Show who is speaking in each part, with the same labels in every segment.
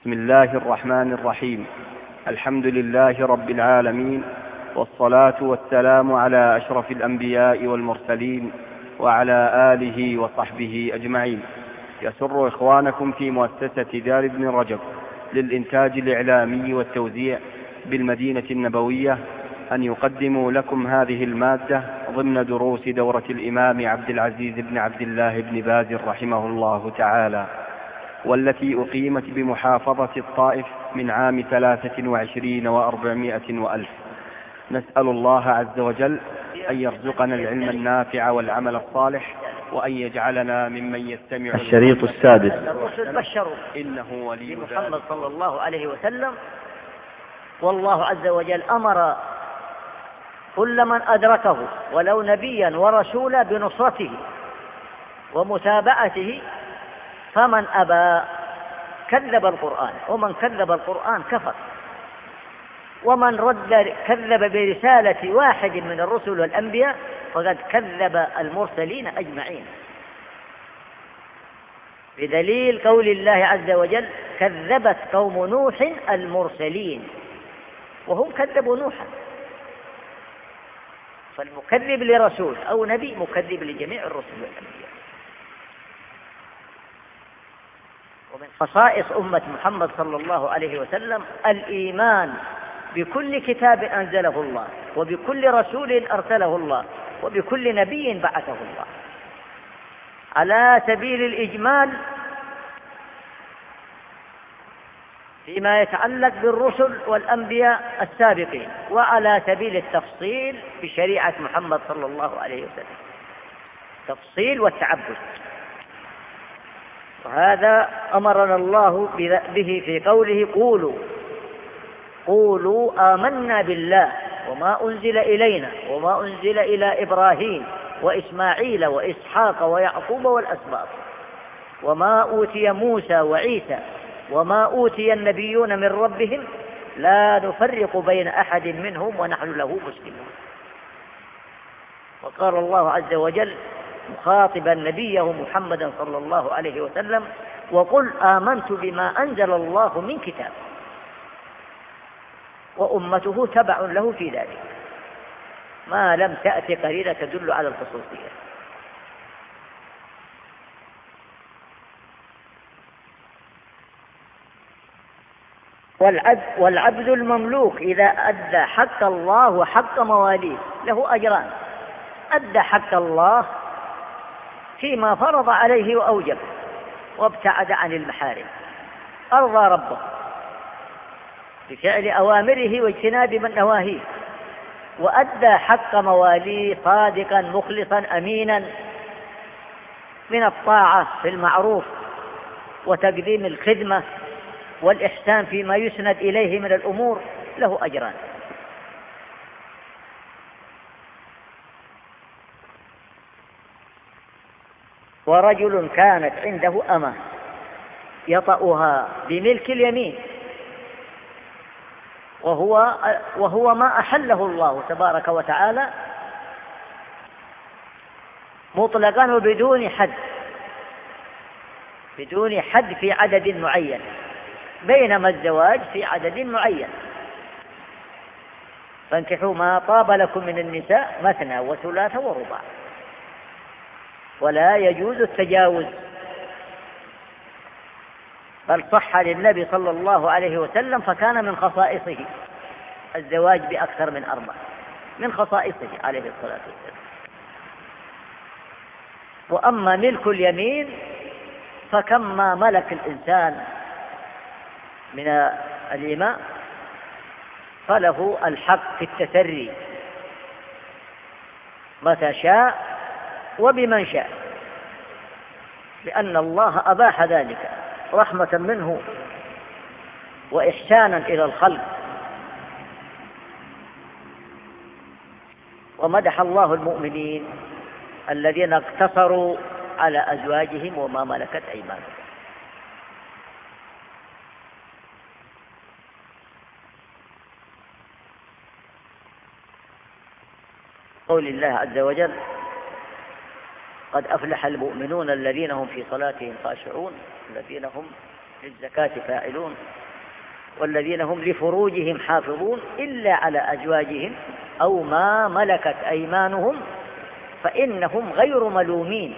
Speaker 1: بسم الله الرحمن الرحيم. الحمد لله رب العالمين والصلاة والسلام على أشرف الأنبياء والمرسلين وعلى آله وصحبه أجمعين. يسر إخوانكم في مؤسسة دار ابن رجب للإنتاج الإعلامي والتوزيع بالمدينة النبوية أن يقدموا لكم هذه المادة ضمن دروس دورة الإمام عبد العزيز بن عبد الله بن باز رحمه الله تعالى. والتي أقيمت بمحافظة الطائف من عام ثلاثة وعشرين وأربعمائة وألف. نسأل الله عز وجل أن يرزقنا العلم النافع والعمل الصالح وأن يجعلنا ممن يستمع
Speaker 2: الشريط السادس.
Speaker 3: الرسل بشروا
Speaker 1: إنه ولي
Speaker 3: محمد صلى الله عليه وسلم. والله عز وجل أمر كل من أدركه ولو نبيا ورسولا بنصرته ومتابعته فمن أبى كذب القرآن ومن كذب القرآن كفر. ومن رد كذب برسالة واحد من الرسل والأنبياء فقد كذب المرسلين أجمعين. بدليل قول الله عز وجل كذبت قوم نوح المرسلين. وهم كذبوا نوحا. فالمكذب لرسول أو نبي مكذب لجميع الرسل والأنبياء. ومن خصائص أمة محمد صلى الله عليه وسلم الإيمان بكل كتاب أنزله الله وبكل رسول أرسله الله وبكل نبي بعثه الله. على سبيل الإجمال فيما يتعلق بالرسل والأنبياء السابقين وعلى سبيل التفصيل بشريعة محمد صلى الله عليه وسلم. تفصيل والتعبد. وهذا أمرنا الله به في قوله قولوا. قولوا آمنا بالله وما أنزل إلينا وما أنزل إلى إبراهيم وإسماعيل وإسحاق ويعقوب والأسباط. وما أوتي موسى وعيسى وما أوتي النبيون من ربهم لا نفرق بين أحد منهم ونحن له مسلمون. وقال الله عز وجل مخاطبا نبيه محمدا صلى الله عليه وسلم وقل آمنت بما أنزل الله من كتاب. وأمته تبع له في ذلك. ما لم تأتي قرينة تدل على الخصوصية. والعبد, والعبد المملوك إذا أدى حق الله وحق مواليه له أجران. أدى حق الله فيما فرض عليه وأوجب. وابتعد عن المحارم. أرضى ربه. بفعل أوامره واجتناب من نواهيه. وأدى حق مواليه صادقا مخلصا أمينا من الطاعة في المعروف وتقديم الخدمة والإحسان فيما يسند إليه من الأمور. له أجران. ورجل كانت عنده أمة يطأها بملك اليمين وهو وهو ما أحله الله تبارك وتعالى مطلقا وبدون حد بدون حد في عدد معين بينما الزواج في عدد معين. فانكحوا ما طاب لكم من النساء مثنى وثلاث ورباع. ولا يجوز التجاوز. بل صح للنبي صلى الله عليه وسلم فكان من خصائصه الزواج بأكثر من أربع. من خصائصه عليه الصلاة والسلام. وأما ملك اليمين فكما ملك الإنسان من الإماء فله الحق في التسري. متى شاء وبمن شاء. لأن الله أباح ذلك رحمة منه وإحسانا إلى الخلق. ومدح الله المؤمنين الذين اقتصروا على أزواجهم وما ملكت أيمانهم. قول الله عز وجل قد أفلح المؤمنون الذين هم في صلاتهم خاشعون الذين هم للزكاة فاعلون والذين هم لفروجهم حافظون إلا على أزواجهم أو ما ملكت أيمانهم فإنهم غير ملومين.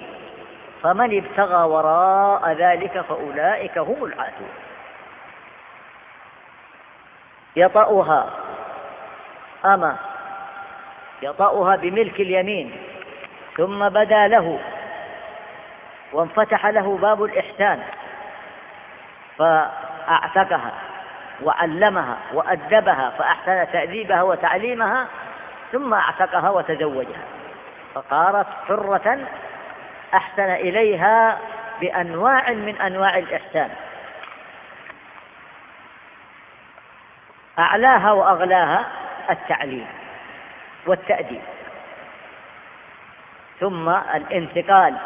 Speaker 3: فمن ابتغى وراء ذلك فأولئك هم العادون يطأها أما يطأها بملك اليمين ثم بدا له وانفتح له باب الإحسان فأعتقها وعلمها وأدبها فأحسن تأديبها وتعليمها ثم أعتقها وتزوجها فصارت حرة أحسن إليها بأنواع من أنواع الإحسان. أعلاها وأغلاها التعليم والتأديب. ثم الانتقال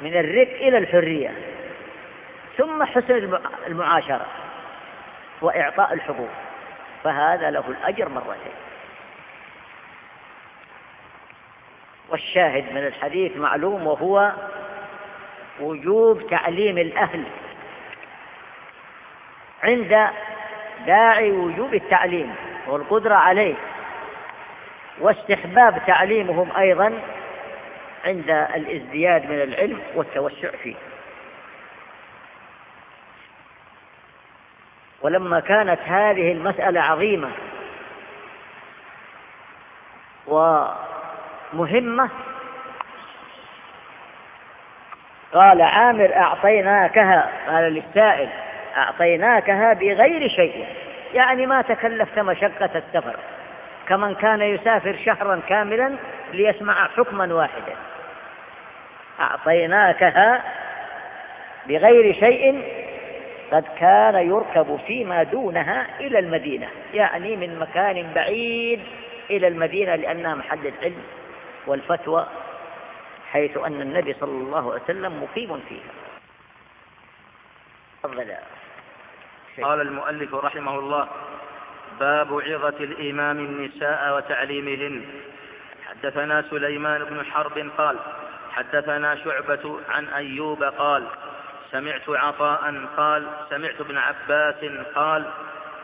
Speaker 3: من الرق إلى الحرية ثم حسن المعاشرة وإعطاء الحقوق فهذا له الأجر مرتين. والشاهد من الحديث معلوم وهو وجوب تعليم الأهل عند داعي وجوب التعليم والقدرة عليه واستحباب تعليمهم أيضا عند الازدياد من العلم والتوسع فيه. ولما كانت هذه المسألة عظيمة ومهمة قال عامر أعطيناكها قال للسائل أعطيناكها بغير شيء يعني ما تكلفت مشقة السفر كمن كان يسافر شهرا كاملا ليسمع حكما واحدا. أعطيناكها بغير شيء قد كان يركب فيما دونها إلى المدينة يعني من مكان بعيد إلى المدينة لأنها محل العلم والفتوى حيث أن النبي صلى الله عليه وسلم مقيم فيها.
Speaker 2: قال المؤلف رحمه الله باب عظة الإمام النساء وتعليمهن. حدثنا سليمان بن حرب قال حدثنا شعبة عن أيوب قال سمعت عطاء قال سمعت ابن عباس قال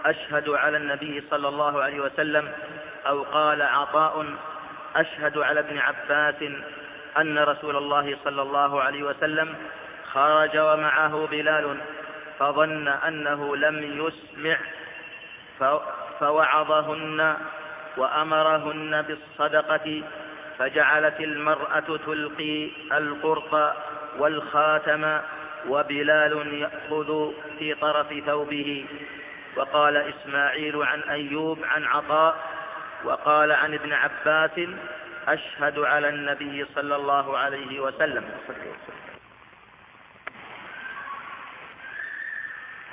Speaker 2: أشهد على النبي صلى الله عليه وسلم أو قال عطاء أشهد على ابن عباس أن رسول الله صلى الله عليه وسلم خرج ومعه بلال فظن أنه لم يسمع فوعظهن وأمرهن بالصدقة فجعلت المرأة تلقي القرط والخاتم وبلال يأخذ في طرف ثوبه. وقال إسماعيل عن أيوب عن عطاء وقال عن ابن عباس أشهد على النبي صلى الله عليه وسلم.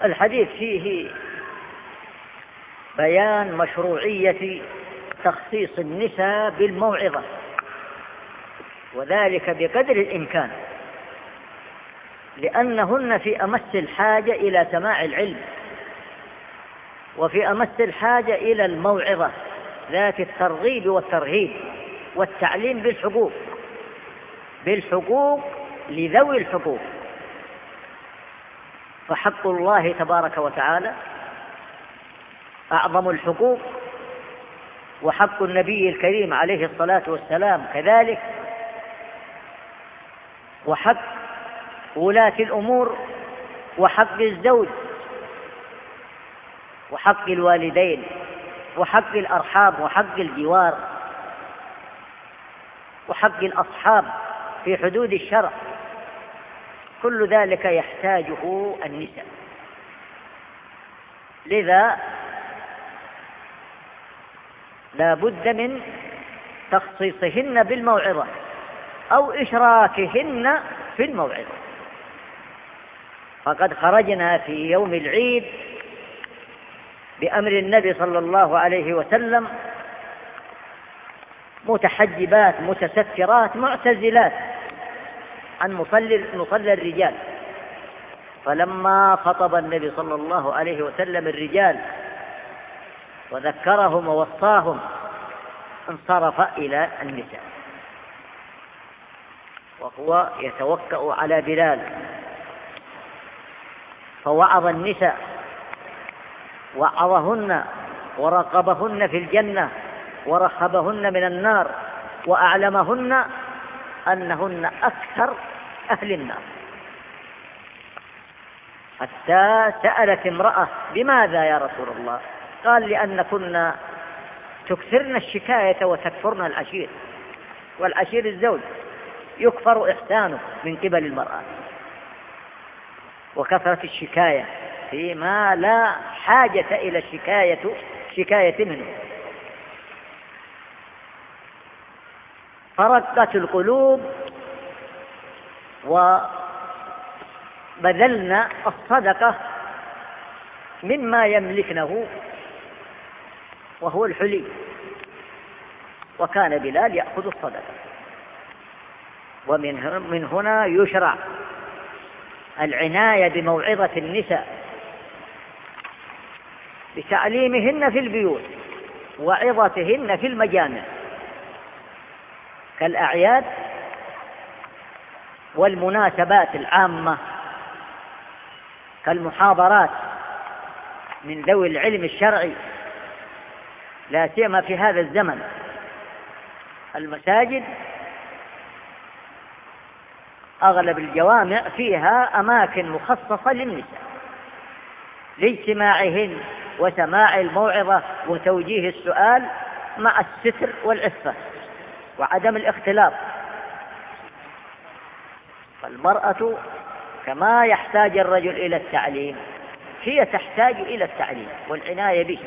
Speaker 3: الحديث فيه بيان مشروعية تخصيص النساء بالموعظة. وذلك بقدر الإمكان. لأنهن في أمس الحاجة إلى سماع العلم وفي أمس الحاجة إلى الموعظة ذات الترغيب والترهيب والتعليم بالحقوق بالحقوق لذوي الحقوق. فحق الله تبارك وتعالى أعظم الحقوق وحق النبي الكريم عليه الصلاة والسلام كذلك وحق ولاة الأمور وحق الزوج وحق الوالدين وحق الأرحام وحق الجوار وحق الأصحاب في حدود الشرع. كل ذلك يحتاجه النساء. لذا لا بد من تخصيصهن بالموعظة. أو إشراكهن في الموعظة. فقد خرجنا في يوم العيد بأمر النبي صلى الله عليه وسلم متحجبات متسترات معتزلات عن مصلي مصلى الرجال. فلما خطب النبي صلى الله عليه وسلم الرجال وذكرهم ووصاهم انصرف إلى النساء. وهو يتوكأ على بلال. فوعظ النساء وعظهن ورقبهن في الجنة ورخبهن من النار وأعلمهن أنهن أكثر أهل النار. حتى سألت امرأة بماذا يا رسول الله؟ قال لأن كنا تكثرن الشكاية وتكفرن العشير والعشير الزوج. يكفر إحسانه من قبل المرأة. وكثرة الشكاية فيما لا حاجة إلى الشكاية شكاية منه. فرقت القلوب وبذلنا الصدقة مما يملكنه وهو الحلي. وكان بلال يأخذ الصدقة. ومن من هنا يشرع العناية بموعظة النساء بتعليمهن في البيوت وعظتهن في المجامع كالأعياد والمناسبات العامة كالمحاضرات من ذوي العلم الشرعي. لا سيما في هذا الزمن. المساجد أغلب الجوامع فيها أماكن مخصصة للنساء لاجتماعهن وسماع الموعظة وتوجيه السؤال مع الستر والعفة وعدم الاختلاط. فالمرأة كما يحتاج الرجل إلى التعليم هي تحتاج إلى التعليم والعناية به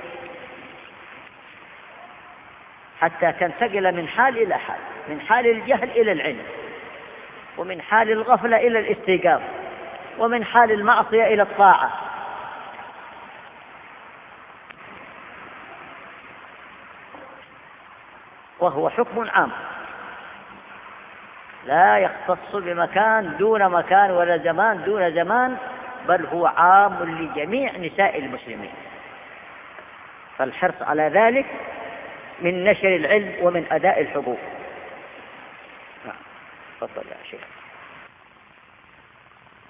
Speaker 3: حتى تنتقل من حال إلى حال من حال الجهل إلى العلم. ومن حال الغفلة إلى الاستيقاظ ومن حال المعصية إلى الطاعة. وهو حكم عام. لا يختص بمكان دون مكان ولا زمان دون زمان بل هو عام لجميع نساء المسلمين. فالحرص على ذلك من نشر العلم ومن أداء الحقوق. تفضل يا شيخ.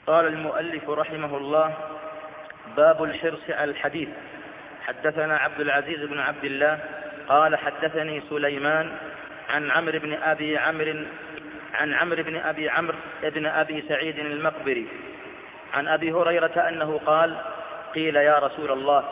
Speaker 2: قال المؤلف رحمه الله باب الحرص على الحديث. حدثنا عبد العزيز بن عبد الله قال حدثني سليمان عن عمرو بن أبي عمرو عن عمرو بن أبي عمرو بن أبي سعيد المقبري. عن أبي هريرة أنه قال قيل يا رسول الله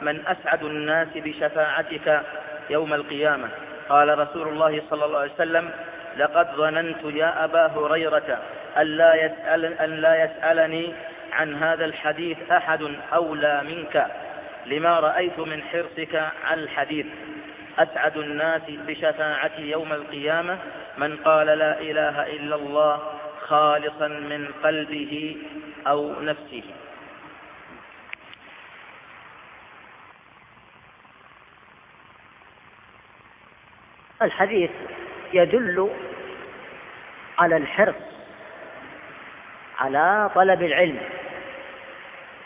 Speaker 2: من أسعد الناس بشفاعتك يوم القيامة؟ قال رسول الله صلى الله عليه وسلم لقد ظننت يا أبا هريرة أن لا, يسأل أن لا يسألني عن هذا الحديث أحد أولى منك. لما رأيت من حرصك على الحديث. أسعد الناس بشفاعتي يوم القيامة. من قال لا إله إلا الله خالصا من قلبه أو نفسه.
Speaker 3: الحديث يدل على الحرص على طلب العلم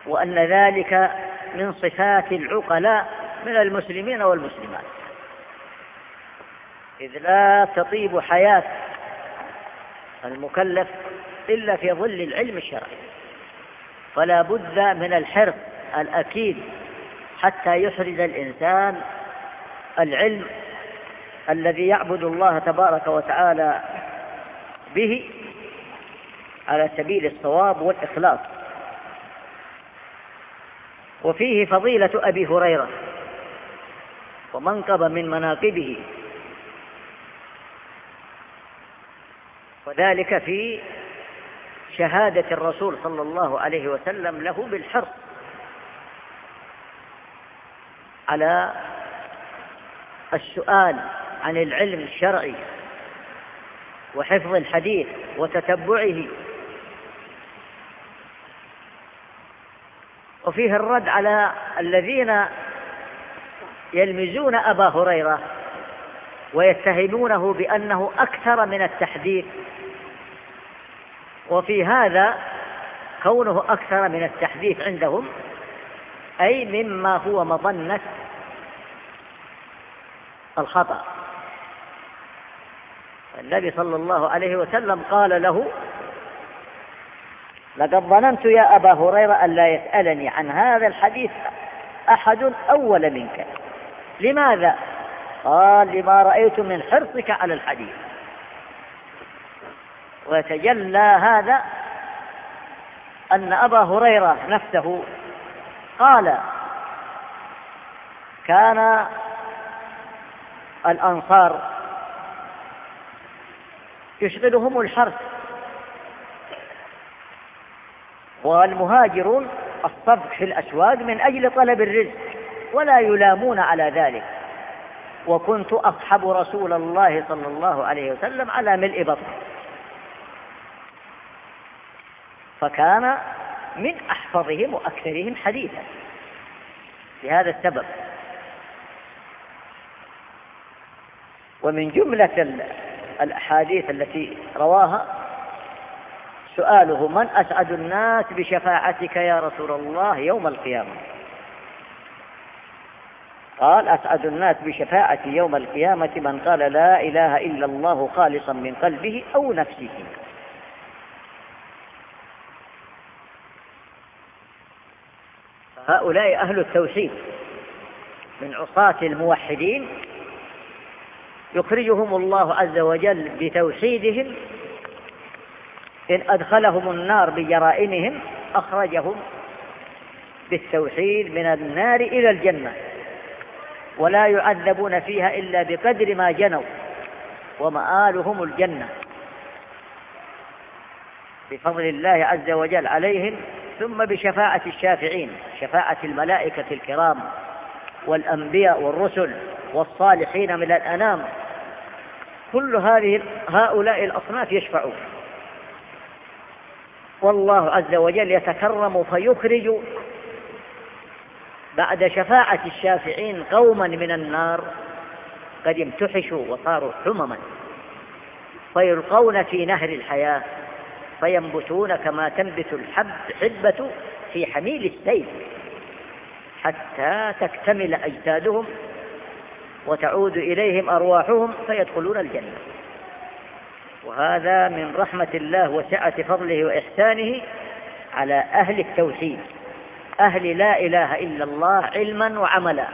Speaker 3: وأن ذلك من صفات العقلاء من المسلمين والمسلمات. إذ لا تطيب حياة المكلف إلا في ظل العلم الشرعي فلا بد من الحرص الأكيد حتى يحرز الإنسان العلم الذي يعبد الله تبارك وتعالى به على سبيل الصواب والإخلاص. وفيه فضيلة أبي هريرة ومنقب من مناقبه. وذلك في شهادة الرسول صلى الله عليه وسلم له بالحرص على السؤال عن العلم الشرعي وحفظ الحديث وتتبعه. وفيه الرد على الذين يلمزون أبا هريرة ويتهمونه بأنه أكثر من التحديث وفي هذا كونه أكثر من التحديث عندهم أي مما هو مظنة الخطأ. النبي صلى الله عليه وسلم قال له لقد ظننت يا أبا هريرة أن لا يسألني عن هذا الحديث أحد أول منك لماذا؟ قال لما رأيت من حرصك على الحديث ويتجلى هذا أن أبا هريرة نفسه قال كان الأنصار يشغلهم الحرث والمهاجرون الصبح في الأسواق من أجل طلب الرزق ولا يلامون على ذلك. وكنت أصحب رسول الله صلى الله عليه وسلم على ملء بطن. فكان من أحفظهم وأكثرهم حديثا. لهذا السبب. ومن جملة الأحاديث التي رواها سؤاله من أسعد الناس بشفاعتك يا رسول الله يوم القيامة؟ قال أسعد الناس بشفاعتي يوم القيامة من قال لا إله إلا الله خالصا من قلبه أو نفسه. هؤلاء أهل التوحيد من عصاة الموحدين يخرجهم الله عز وجل بتوحيدهم إن أدخلهم النار بجرائمهم أخرجهم بالتوحيد من النار إلى الجنة ولا يعذبون فيها إلا بقدر ما جنوا ومآلهم الجنة. بفضل الله عز وجل عليهم ثم بشفاعة الشافعين شفاعة الملائكة الكرام والأنبياء والرسل والصالحين من الأنام. كل هذه هؤلاء الأصناف يشفعون. والله عز وجل يتكرم فيخرج بعد شفاعة الشافعين قوما من النار قد امتحشوا وصاروا حمما فيلقون في نهر الحياة فينبتون كما تنبت الحب حبة في حميل السيف حتى تكتمل أجسادهم وتعود إليهم أرواحهم فيدخلون الجنة. وهذا من رحمة الله وسعة فضله وإحسانه على أهل التوحيد. أهل لا إله إلا الله علما وعملا.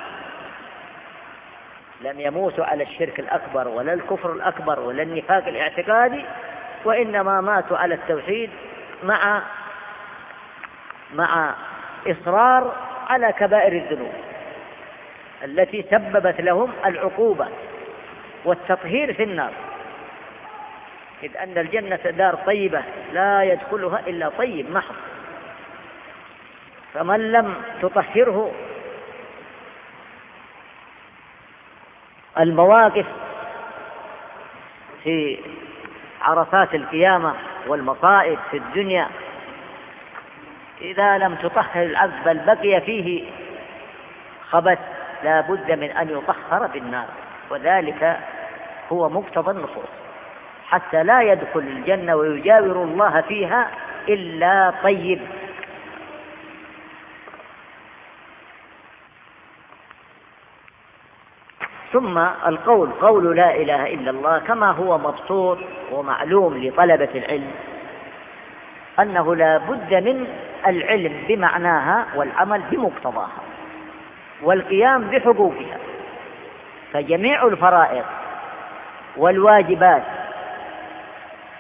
Speaker 3: لم يموتوا على الشرك الأكبر ولا الكفر الأكبر ولا النفاق الاعتقادي وإنما ماتوا على التوحيد مع مع إصرار على كبائر الذنوب. التي سببت لهم العقوبة والتطهير في النار. إذ أن الجنة دار طيبة لا يدخلها إلا طيب محض. فمن لم تطهره المواقف في عرصات القيامة والمصائب في الدنيا إذا لم تطهر العبد بل بقي فيه خبث لا بد من أن يطهر بالنار وذلك هو مقتضى النصوص. حتى لا يدخل الجنة ويجاور الله فيها إلا طيب. ثم القول قول لا إله إلا الله كما هو مبسوط ومعلوم لطلبة العلم أنه لا بد من العلم بمعناها والعمل بمقتضاها. والقيام بحقوقها. فجميع الفرائض والواجبات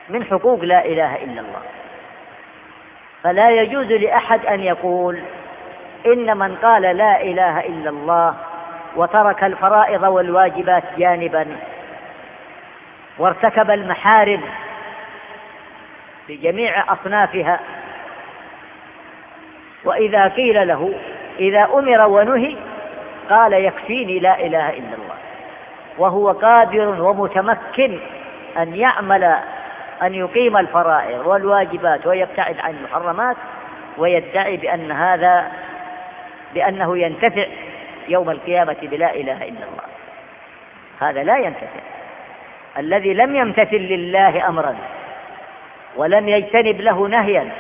Speaker 3: من حقوق لا إله إلا الله. فلا يجوز لأحد أن يقول إن من قال لا إله إلا الله وترك الفرائض والواجبات جانبا وارتكب المحارم بجميع أصنافها. وإذا قيل له إذا أمر ونهي قال يكفيني لا إله إلا الله. وهو قادر ومتمكن أن يعمل أن يقيم الفرائض والواجبات ويبتعد عن المحرمات ويدعي بأن هذا بأنه ينتفع يوم القيامة بلا إله إلا الله. هذا لا ينتفع. الذي لم يمتثل لله أمرا ولم يجتنب له نهيا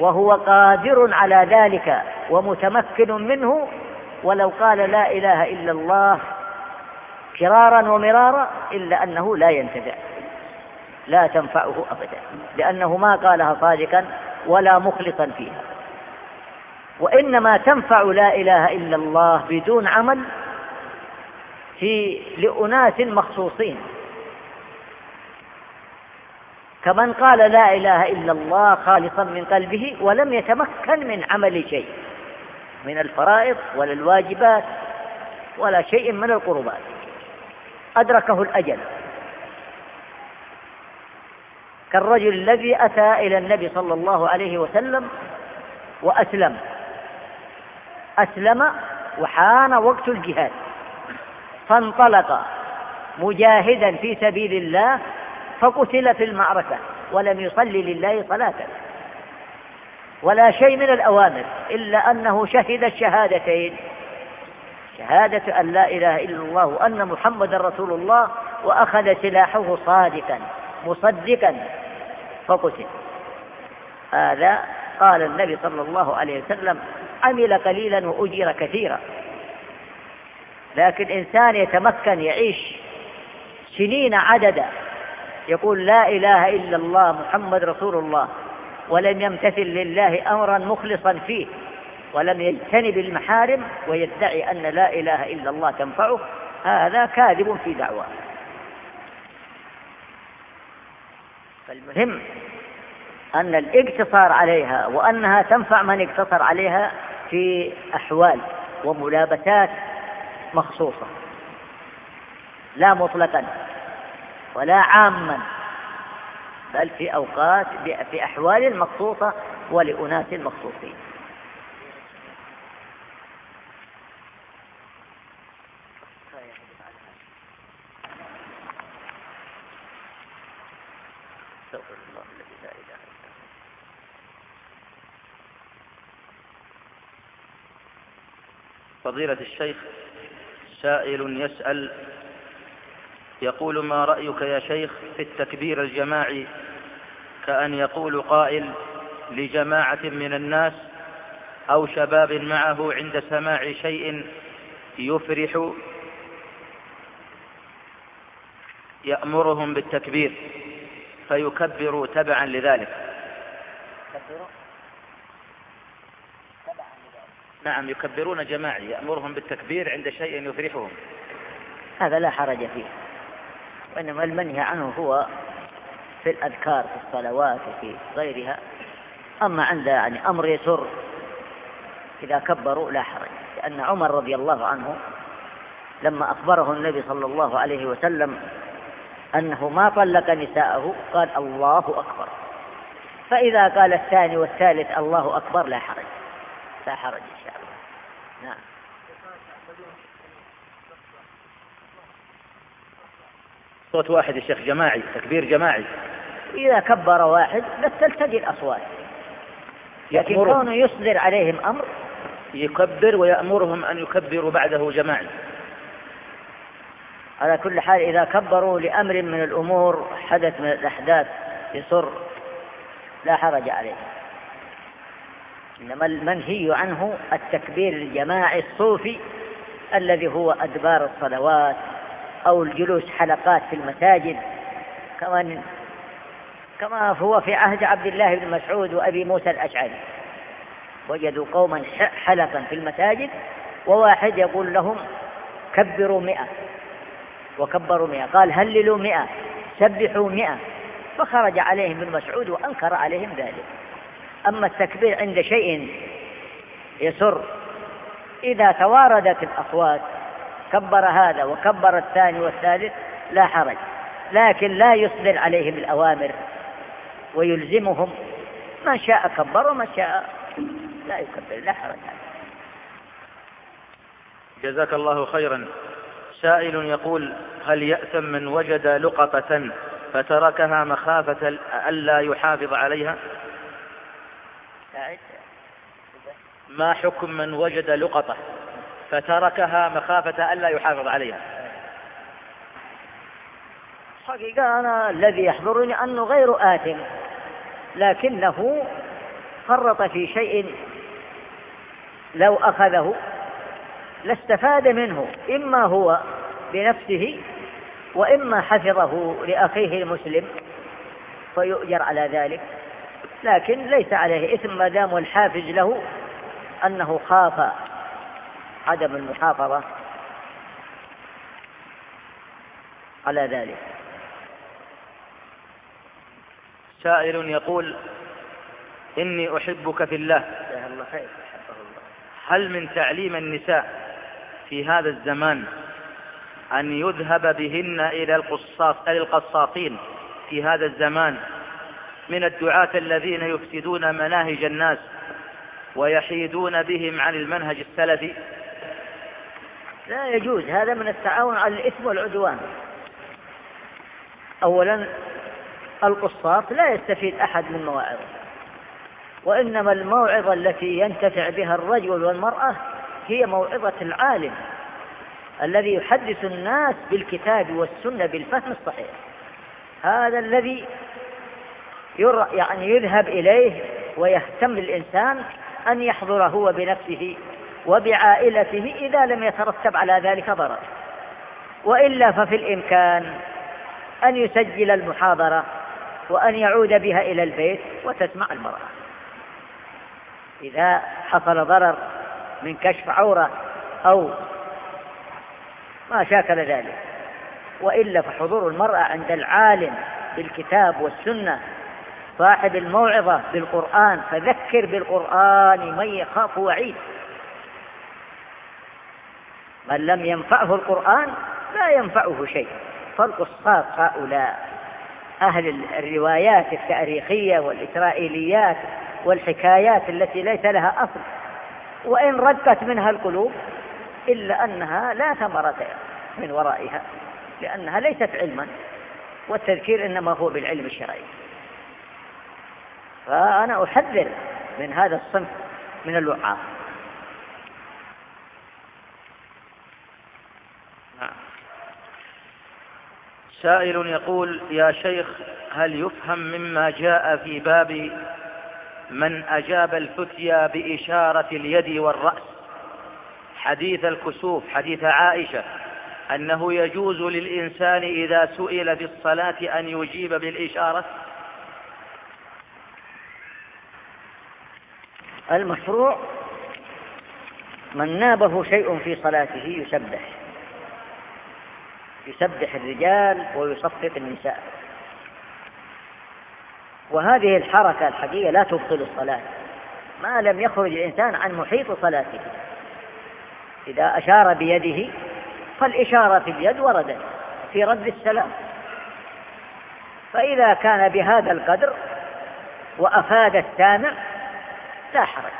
Speaker 3: وهو قادر على ذلك ومتمكن منه ولو قال لا إله إلا الله كرارا ومرارا إلا أنه لا ينتفع لا تنفعه أبدا لأنه ما قالها صادقا ولا مخلصا فيها. وإنما تنفع لا إله إلا الله بدون عمل في لأناس مخصوصين. كمن قال لا إله إلا الله خالصا من قلبه ولم يتمكن من عمل شيء. من الفرائض ولا الواجبات ولا شيء من القربات. أدركه الأجل. كالرجل الذي أتى إلى النبي صلى الله عليه وسلم وأسلم. أسلم وحان وقت الجهاد. فانطلق مجاهدا في سبيل الله فقتل في المعركة ولم يصلي لله صلاة. ولا شيء من الأوامر إلا أنه شهد الشهادتين. شهادة أن لا إله إلا الله وأن محمد رسول الله وأخذ سلاحه صادقا مصدقا فقتل. هذا قال النبي صلى الله عليه وسلم عمل قليلا وأجر كثيرا. لكن إنسان يتمكن يعيش سنين عددا يقول لا إله إلا الله محمد رسول الله. ولم يمتثل لله أمرا مخلصا فيه ولم يجتنب المحارم ويدعي أن لا إله إلا الله تنفعه هذا كاذب في دعواه فالمهم أن الاقتصار عليها وأنها تنفع من اقتصر عليها في أحوال وملابسات مخصوصة لا مطلقا ولا عاما. بل في أوقات في أحوال مخصوصة ولأناس مخصوصين
Speaker 2: فضيلة الشيخ سائل يسأل يقول ما رأيك يا شيخ في التكبير الجماعي كأن يقول قائل لجماعة من الناس أو شباب معه عند سماع شيء يفرح يأمرهم بالتكبير فيكبروا تبعا لذلك. نعم يكبرون جماعي يأمرهم بالتكبير عند شيء يفرحهم.
Speaker 3: هذا لا حرج فيه. وإنما المنهي عنه هو في الأذكار في الصلوات وفي غيرها. أما عند يعني أمر يسر إذا كبروا لا حرج. لأن عمر رضي الله عنه لما أخبره النبي صلى الله عليه وسلم أنه ما طلق نساءه قال الله أكبر. فإذا قال الثاني والثالث الله أكبر لا حرج. لا حرج إن شاء الله. نعم.
Speaker 2: صوت واحد يا شيخ جماعي تكبير جماعي.
Speaker 3: إذا كبر واحد بس تلتقي الأصوات. لكن كونه يصدر عليهم أمر
Speaker 2: يكبر ويأمرهم أن يكبروا بعده جماعي.
Speaker 3: على كل حال إذا كبروا لأمر من الأمور حدث من الأحداث يسر لا حرج عليه. إنما المنهي عنه التكبير الجماعي الصوفي الذي هو أدبار الصلوات. أو الجلوس حلقات في المساجد كما كما هو في عهد عبد الله بن مسعود وأبي موسى الأشعري. وجدوا قوما حلقا في المساجد وواحد يقول لهم كبروا مئة وكبروا مئة. قال هللوا مئة سبحوا مئة. فخرج عليهم ابن مسعود وأنكر عليهم ذلك. أما التكبير عند شيء يسر إذا تواردت الأصوات كبر هذا وكبر الثاني والثالث لا حرج. لكن لا يصدر عليهم الأوامر ويلزمهم. ما شاء كبر وما شاء لا يكبر لا حرج. عليه
Speaker 2: جزاك الله خيرا. سائل يقول هل يأثم من وجد لقطة فتركها مخافة ألا يحافظ عليها؟ ما حكم من وجد لقطة؟ فتركها مخافة ألا يحافظ عليها.
Speaker 3: حقيقة أنا الذي يحضرني أنه غير آثم لكنه فرط في شيء لو أخذه لاستفاد منه إما هو بنفسه وإما حفظه لأخيه المسلم فيؤجر على ذلك. لكن ليس عليه إثم ما دام الحافز له أنه خاف عدم المحافظة على ذلك.
Speaker 2: سائل يقول إني أحبك في الله.
Speaker 3: الله خير
Speaker 2: هل من تعليم النساء في هذا الزمان أن يذهب بهن إلى القصاص إلى القصاصين في هذا الزمان من الدعاة الذين يفسدون مناهج الناس ويحيدون بهم عن المنهج السلفي؟
Speaker 3: لا يجوز. هذا من التعاون على الإثم والعدوان. أولا القصاص لا يستفيد أحد من مواعظه وإنما الموعظة التي ينتفع بها الرجل والمرأة هي موعظة العالم الذي يحدث الناس بالكتاب والسنة بالفهم الصحيح. هذا الذي يعني يذهب إليه ويهتم الإنسان أن يحضر هو بنفسه وبعائلته إذا لم يترتب على ذلك ضرر. وإلا ففي الإمكان أن يسجل المحاضرة وأن يعود بها إلى البيت وتسمع المرأة. إذا حصل ضرر من كشف عورة أو ما شاكل ذلك. وإلا فحضور المرأة عند العالم بالكتاب والسنة صاحب الموعظة بالقرآن فذكر بالقرآن من يخاف وعيد. من لم ينفعه القرآن لا ينفعه شيء. فالقصاص هؤلاء أهل الروايات التاريخية والإسرائيليات والحكايات التي ليس لها أصل وإن رقت منها القلوب إلا أنها لا ثمرة من ورائها لأنها ليست علما والتذكير إنما هو بالعلم الشرعي. فأنا أحذر من هذا الصنف من الوعاظ
Speaker 2: نعم. سائل يقول يا شيخ هل يفهم مما جاء في باب من أجاب الفتيا بإشارة اليد والرأس؟ حديث الكسوف حديث عائشة أنه يجوز للإنسان إذا سئل في الصلاة أن يجيب بالإشارة.
Speaker 3: المشروع من نابه شيء في صلاته يسبح. يسبح الرجال ويصفق النساء. وهذه الحركة الحقيقة لا تبطل الصلاة. ما لم يخرج الإنسان عن محيط صلاته. إذا أشار بيده فالإشارة في اليد وردت في رد السلام. فإذا كان بهذا القدر وأفاد السامع لا حرج.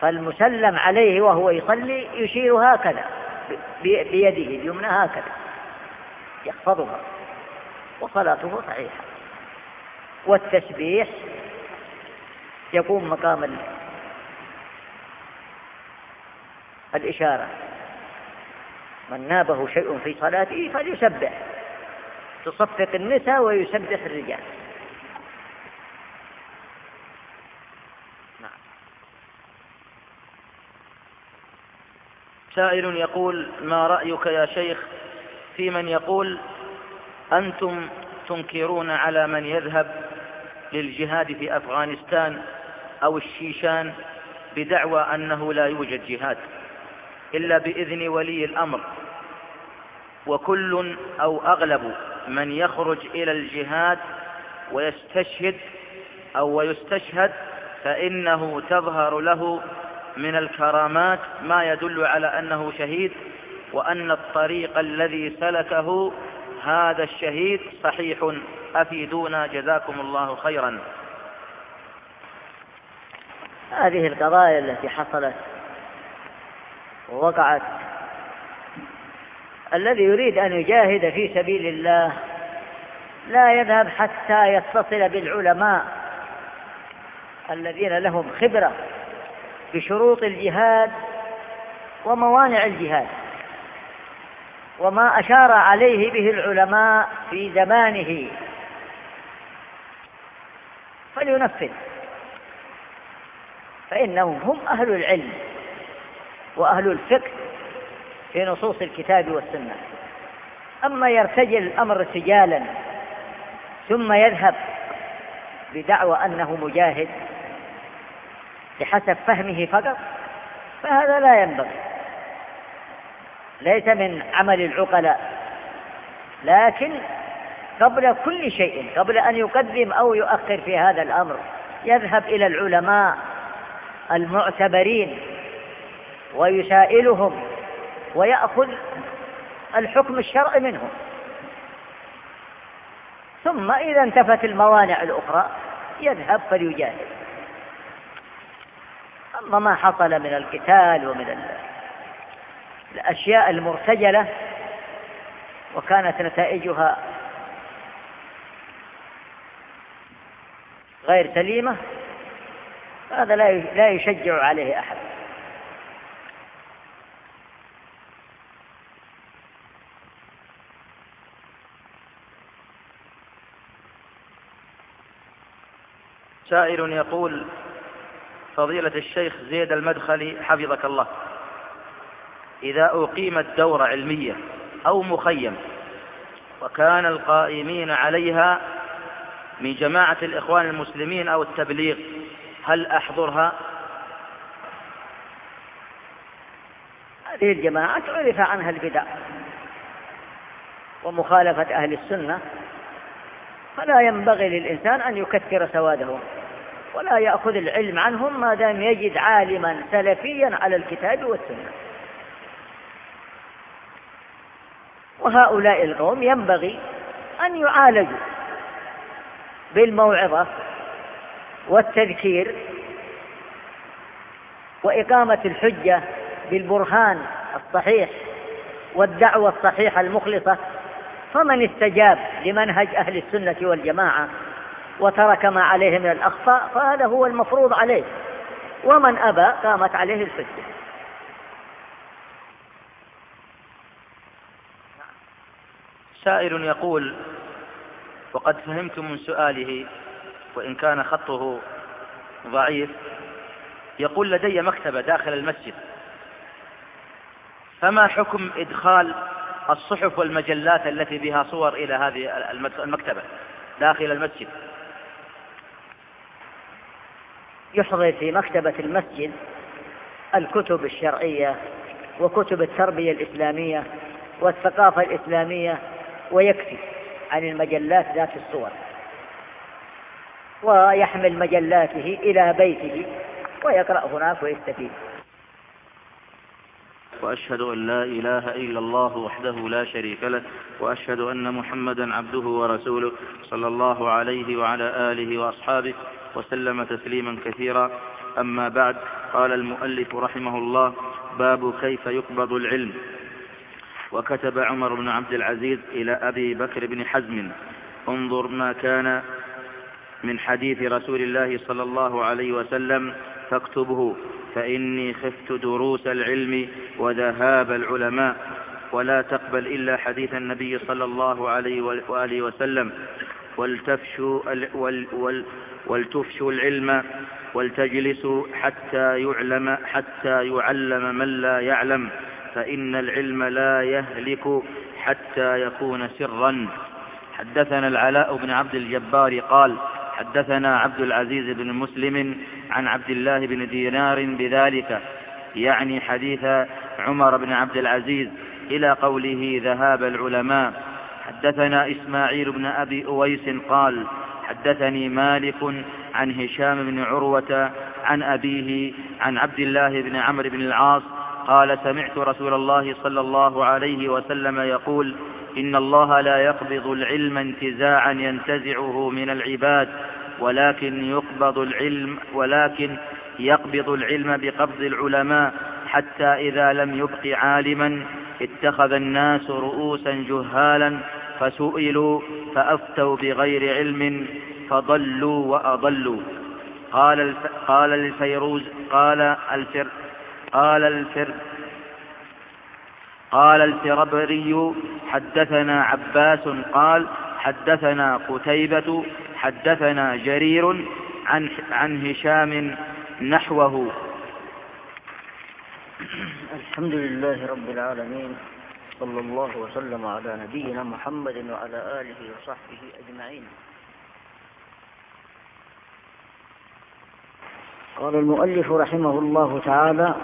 Speaker 3: فالمسلم عليه وهو يصلي يشير هكذا. بيده اليمنى هكذا. يخفضها وصلاته صحيحة. والتسبيح يقوم مقام الإشارة. من نابه شيء في صلاته فليسبح تصفق النساء ويسبح الرجال.
Speaker 2: سائل يقول ما رأيك يا شيخ في من يقول أنتم تنكرون على من يذهب للجهاد في أفغانستان أو الشيشان بدعوى أنه لا يوجد جهاد إلا بإذن ولي الأمر. وكل أو أغلب من يخرج إلى الجهاد ويستشهد أو ويستشهد فإنه تظهر له من الكرامات ما يدل على أنه شهيد وأن الطريق الذي سلكه هذا الشهيد صحيح. أفيدونا جزاكم الله خيرا.
Speaker 3: هذه القضايا التي حصلت ووقعت الذي يريد أن يجاهد في سبيل الله لا يذهب حتى يتصل بالعلماء الذين لهم خبرة. بشروط الجهاد وموانع الجهاد وما أشار عليه به العلماء في زمانه. فلينفذ. فإنهم هم أهل العلم وأهل الفقه في نصوص الكتاب والسنة. أما يرتجل الأمر ارتجالا ثم يذهب بدعوى أنه مجاهد بحسب فهمه فقط فهذا لا ينبغي. ليس من عمل العقلاء لكن قبل كل شيء قبل أن يقدم أو يؤخر في هذا الأمر يذهب إلى العلماء المعتبرين ويسائلهم ويأخذ الحكم الشرعي منهم. ثم إذا انتفت الموانع الأخرى يذهب فليجاهد. ما حصل من القتال ومن الأشياء المرتجلة وكانت نتائجها غير سليمة هذا لا يشجع عليه أحد.
Speaker 2: سائل يقول فضيلة الشيخ زيد المدخلي حفظك الله. إذا أقيمت دورة علمية أو مخيم وكان القائمين عليها من جماعة الإخوان المسلمين أو التبليغ هل أحضرها؟
Speaker 3: هذه الجماعات عرف عنها البدع ومخالفة أهل السنة فلا ينبغي للإنسان أن يكثر سوادهم. ولا يأخذ العلم عنهم ما دام يجد عالما سلفيا على الكتاب والسنة. وهؤلاء القوم ينبغي أن يعالجوا بالموعظة والتذكير وإقامة الحجة بالبرهان الصحيح والدعوة الصحيحة المخلصة. فمن استجاب لمنهج أهل السنة والجماعة وترك ما عليه من الأخطاء فهذا هو المفروض عليه. ومن أبى قامت عليه الحجة
Speaker 2: سائل يقول وقد فهمت من سؤاله وإن كان خطه ضعيف يقول لدي مكتبة داخل المسجد. فما حكم إدخال الصحف والمجلات التي بها صور إلى هذه المكتبة داخل المسجد؟
Speaker 3: يحضر في مكتبة المسجد الكتب الشرعية وكتب التربية الإسلامية والثقافة الإسلامية ويكفي عن المجلات ذات الصور. ويحمل مجلاته إلى بيته ويقرأ هناك ويستفيد.
Speaker 2: وأشهد أن لا إله إلا الله وحده لا شريك له وأشهد أن محمدا عبده ورسوله صلى الله عليه وعلى آله وأصحابه وسلم تسليما كثيرا. أما بعد قال المؤلف رحمه الله باب كيف يقبض العلم. وكتب عمر بن عبد العزيز إلى أبي بكر بن حزم انظر ما كان من حديث رسول الله صلى الله عليه وسلم فاكتبه فإني خفت دروس العلم وذهاب العلماء ولا تقبل إلا حديث النبي صلى الله عليه وآله وسلم. ولتفشوا, وال وال ولتفشوا العلم ولتجلسوا حتى يعلم حتى يعلم من لا يعلم فإن العلم لا يهلك حتى يكون سرا. حدثنا العلاء بن عبد الجبار قال حدثنا عبد العزيز بن مسلم عن عبد الله بن دينار بذلك يعني حديث عمر بن عبد العزيز إلى قوله ذهاب العلماء حدثنا إسماعيل بن أبي أويس قال حدثني مالك عن هشام بن عروة عن أبيه عن عبد الله بن عمرو بن العاص قال سمعت رسول الله صلى الله عليه وسلم يقول إن الله لا يقبض العلم انتزاعا ينتزعه من العباد ولكن يقبض العلم ولكن يقبض العلم بقبض العلماء حتى إذا لم يبق عالما اتخذ الناس رؤوسا جهالا فسئلوا فأفتوا بغير علم فضلوا وأضلوا. قال الف... قال الفيروز قال الفر قال الفر قال الفربري حدثنا عباس قال حدثنا قتيبة حدثنا جرير عن عن هشام نحوه.
Speaker 3: الحمد لله رب العالمين. صلى الله وسلم على نبينا محمد وعلى آله وصحبه أجمعين. قال المؤلف رحمه الله تعالى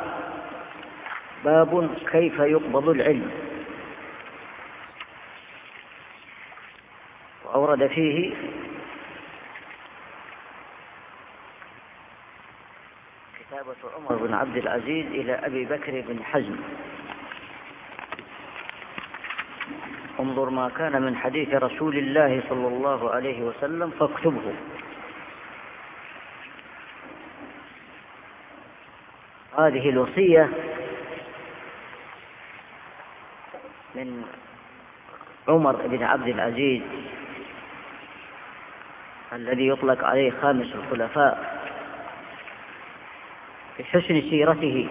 Speaker 3: باب كيف يقبض العلم. وأورد فيه كتابة عمر بن عبد العزيز إلى أبي بكر بن حزم. انظر ما كان من حديث رسول الله صلى الله عليه وسلم فاكتبه. هذه الوصية من عمر بن عبد العزيز الذي يطلق عليه خامس الخلفاء بحسن سيرته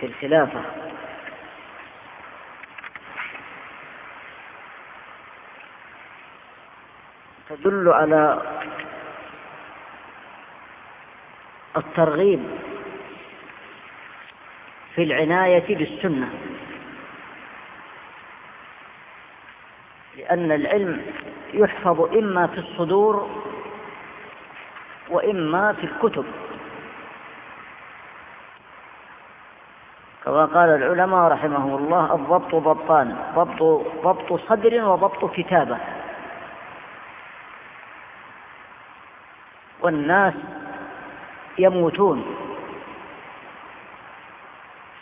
Speaker 3: في الخلافة. تدل على الترغيب في العناية بالسنة. لأن العلم يحفظ إما في الصدور وإما في الكتب. كما قال العلماء رحمهم الله الضبط ضبطان ضبط ضبط صدر وضبط كتابة. والناس يموتون.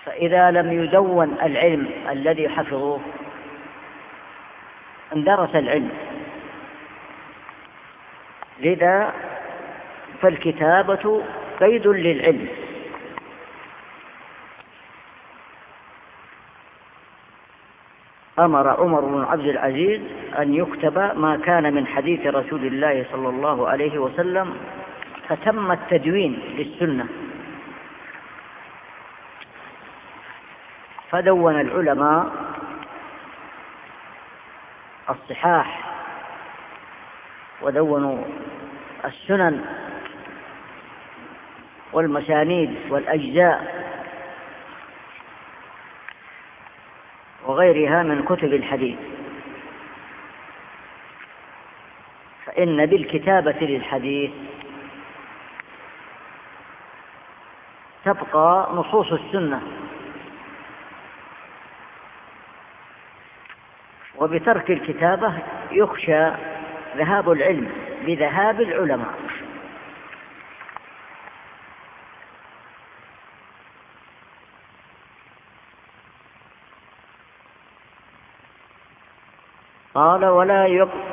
Speaker 3: فإذا لم يدون العلم الذي حفظوه اندرس العلم. لذا فالكتابة قيد للعلم. أمر عمر بن عبد العزيز أن يكتب ما كان من حديث رسول الله صلى الله عليه وسلم فتم التدوين للسنة. فدون العلماء الصحاح ودونوا السنن والمسانيد والأجزاء وغيرها من كتب الحديث. فإن بالكتابة للحديث تبقى نصوص السنة. وبترك الكتابة يخشى ذهاب العلم بذهاب العلماء. قال ولا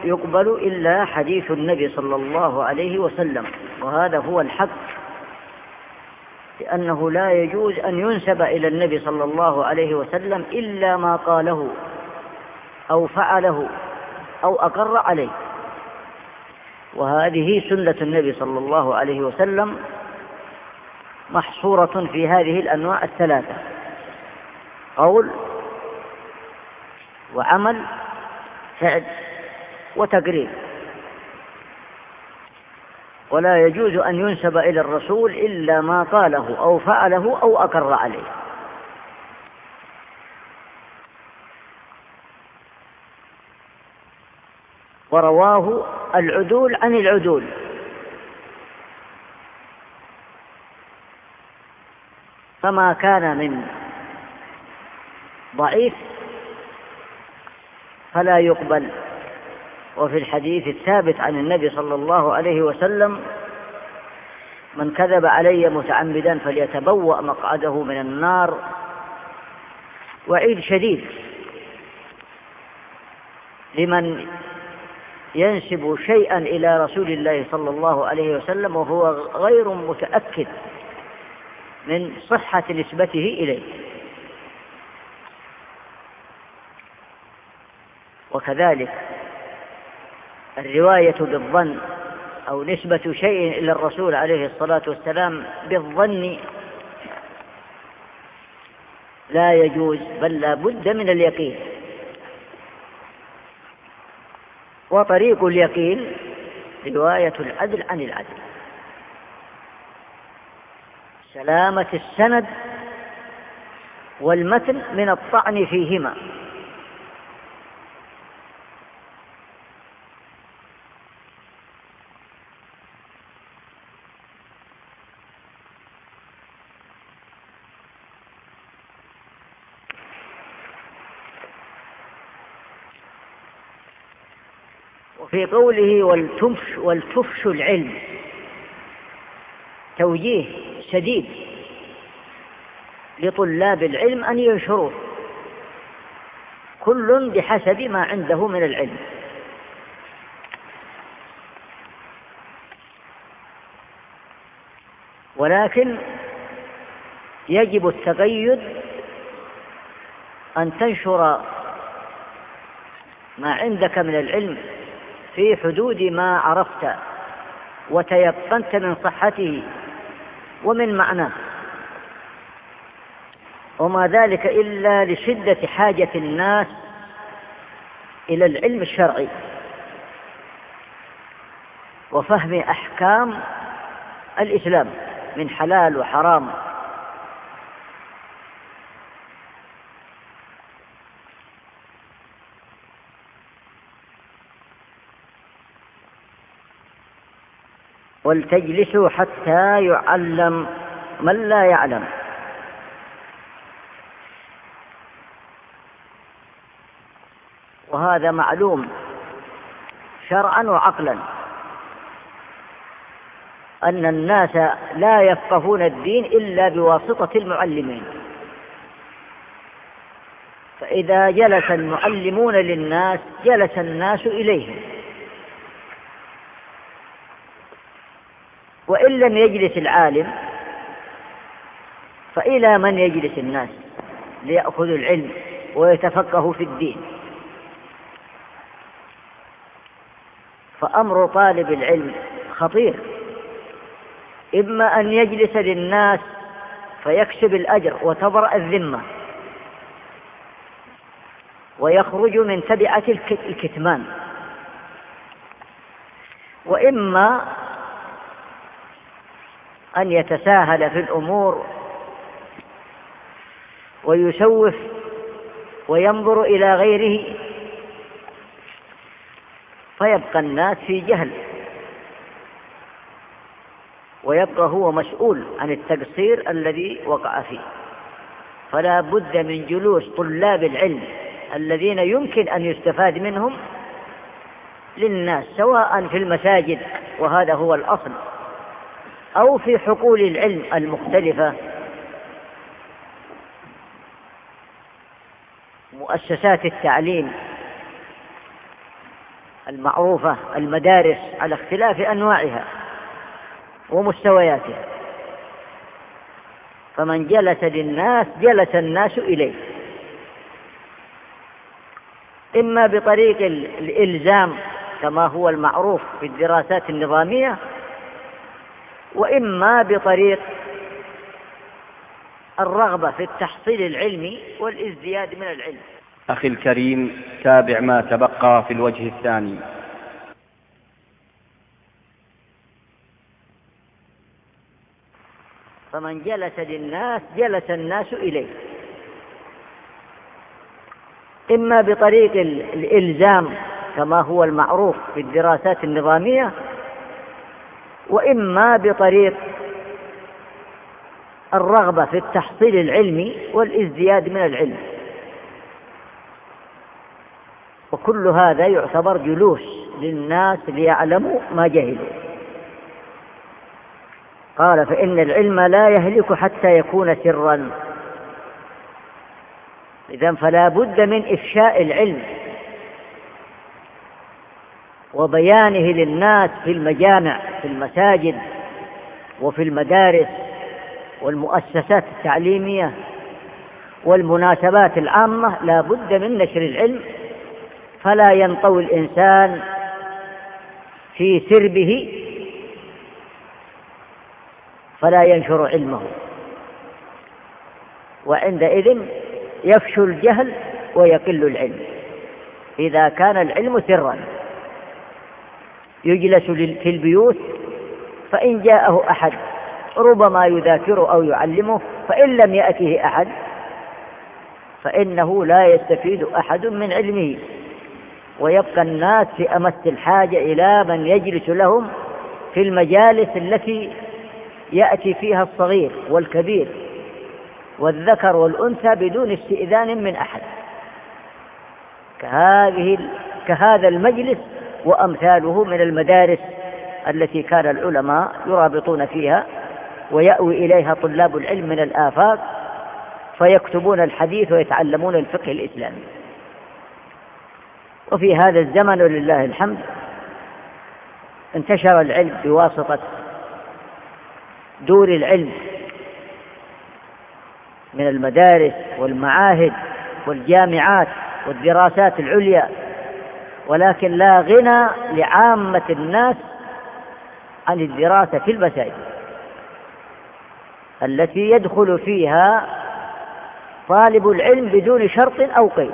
Speaker 3: يقبل إلا حديث النبي صلى الله عليه وسلم وهذا هو الحق لأنه لا يجوز أن ينسب إلى النبي صلى الله عليه وسلم إلا ما قاله أو فعله أو أقر عليه. وهذه سنة النبي صلى الله عليه وسلم محصورة في هذه الأنواع الثلاثة قول وعمل فعل وتقرير ولا يجوز أن ينسب إلى الرسول إلا ما قاله أو فعله أو أقر عليه. ورواه العدول عن العدول. فما كان من ضعيف فلا يقبل. وفي الحديث الثابت عن النبي صلى الله عليه وسلم من كذب علي متعمدا فليتبوأ مقعده من النار. وعيد شديد. لمن ينسب شيئا إلى رسول الله صلى الله عليه وسلم وهو غير متأكد من صحة نسبته إليه. وكذلك الرواية بالظن أو نسبة شيء إلى الرسول عليه الصلاة والسلام بالظن لا يجوز بل لا بد من اليقين. وطريق اليقين رواية العدل عن العدل. سلامة السند والمتن من الطعن فيهما. في قوله ولتفش ولتفشوا العلم. توجيه شديد لطلاب العلم أن ينشروه. كل بحسب ما عنده من العلم. ولكن يجب التقيد أن تنشر ما عندك من العلم في حدود ما عرفت وتيقنت من صحته ومن معناه. وما ذلك إلا لشدة حاجة الناس إلى العلم الشرعي وفهم أحكام الإسلام من حلال وحرام. ولتجلسوا حتى يعلم من لا يعلم. وهذا معلوم شرعا وعقلا. أن الناس لا يفقهون الدين إلا بواسطة المعلمين. فإذا جلس المعلمون للناس جلس الناس إليهم. وإن لم يجلس العالم فإلى من يجلس الناس ليأخذوا العلم ويتفقهوا في الدين. فأمر طالب العلم خطير. إما أن يجلس للناس فيكسب الأجر وتبرأ الذمة ويخرج من تبعة الكتمان. وإما أن يتساهل في الأمور ويسوف وينظر إلى غيره فيبقى الناس في جهل ويبقى هو مسؤول عن التقصير الذي وقع فيه. فلا بد من جلوس طلاب العلم الذين يمكن أن يستفاد منهم للناس سواء في المساجد وهذا هو الأصل. أو في حقول العلم المختلفة. مؤسسات التعليم المعروفة المدارس على اختلاف أنواعها ومستوياتها. فمن جلس للناس جلس الناس إليه. إما بطريق الإلزام كما هو المعروف في الدراسات النظامية وإما بطريق الرغبة في التحصيل العلمي والازدياد من العلم.
Speaker 1: أخي الكريم تابع ما تبقى في الوجه الثاني.
Speaker 3: فمن جلس للناس جلس الناس إليه. إما بطريق الإلزام كما هو المعروف في الدراسات النظامية وإما بطريق الرغبة في التحصيل العلمي والازدياد من العلم. وكل هذا يعتبر جلوس للناس ليعلموا ما جهلوا. قال فإن العلم لا يهلك حتى يكون سرا. إذا فلا بد من إفشاء العلم. وبيانه للناس في المجامع في المساجد وفي المدارس والمؤسسات التعليمية والمناسبات العامة لا بد من نشر العلم. فلا ينطوي الإنسان في سربه فلا ينشر علمه. وعندئذ يفشو الجهل ويقل العلم. إذا كان العلم سرا. يجلس في البيوت فإن جاءه أحد ربما يذاكره أو يعلمه فإن لم يأته أحد فإنه لا يستفيد أحد من علمه. ويبقى الناس في أمس الحاجة إلى من يجلس لهم في المجالس التي يأتي فيها الصغير والكبير والذكر والأنثى بدون استئذان من أحد. كهذه كهذا المجلس وأمثاله من المدارس التي كان العلماء يرابطون فيها ويأوي إليها طلاب العلم من الآفاق فيكتبون الحديث ويتعلمون الفقه الإسلامي. وفي هذا الزمن ولله الحمد انتشر العلم بواسطة دور العلم من المدارس والمعاهد والجامعات والدراسات العليا ولكن لا غنى لعامة الناس عن الدراسة في المساجد التي يدخل فيها طالب العلم بدون شرط أو قيد.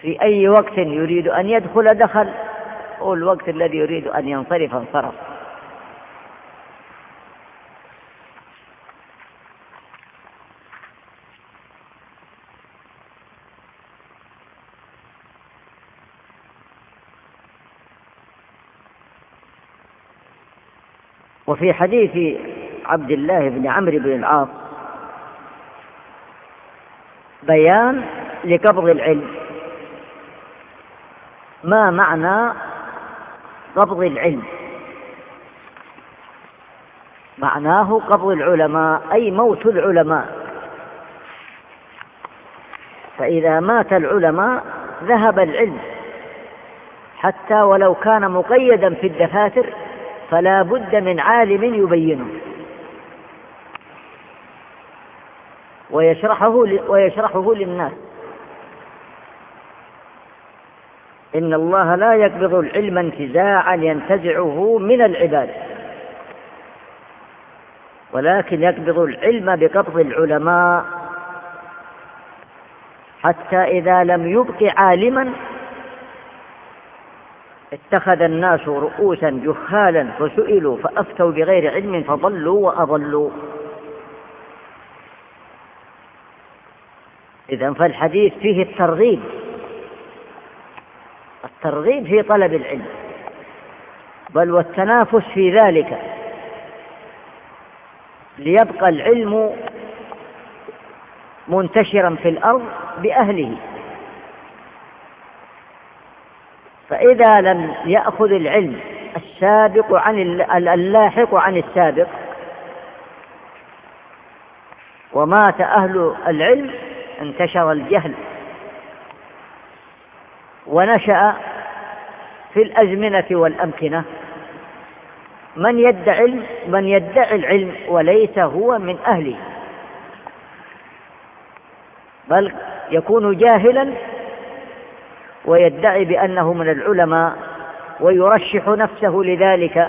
Speaker 3: في أي وقت يريد أن يدخل دخل والوقت الذي يريد أن ينصرف انصرف. وفي حديث عبد الله بن عمرو بن العاص بيان لقبض العلم. ما معنى قبض العلم؟ معناه قبض العلماء أي موت العلماء. فإذا مات العلماء ذهب العلم حتى ولو كان مقيدا في الدفاتر فلا بد من عالم يبينه. ويشرحه ويشرحه للناس. إن الله لا يقبض العلم انتزاعا ينتزعه من العباد. ولكن يقبض العلم بقبض العلماء. حتى إذا لم يبق عالما اتخذ الناس رؤوسا جهالا فسئلوا فأفتوا بغير علم فضلوا وأضلوا. إذا فالحديث فيه الترغيب. الترغيب في طلب العلم. بل والتنافس في ذلك. ليبقى العلم منتشرا في الأرض بأهله. فإذا لم يأخذ العلم السابق عن اللاحق عن السابق ومات أهل العلم انتشر الجهل. ونشأ في الأزمنة والأمكنة. من يدعي من يدعي العلم وليس هو من أهله. بل يكون جاهلا ويدعي بأنه من العلماء ويرشح نفسه لذلك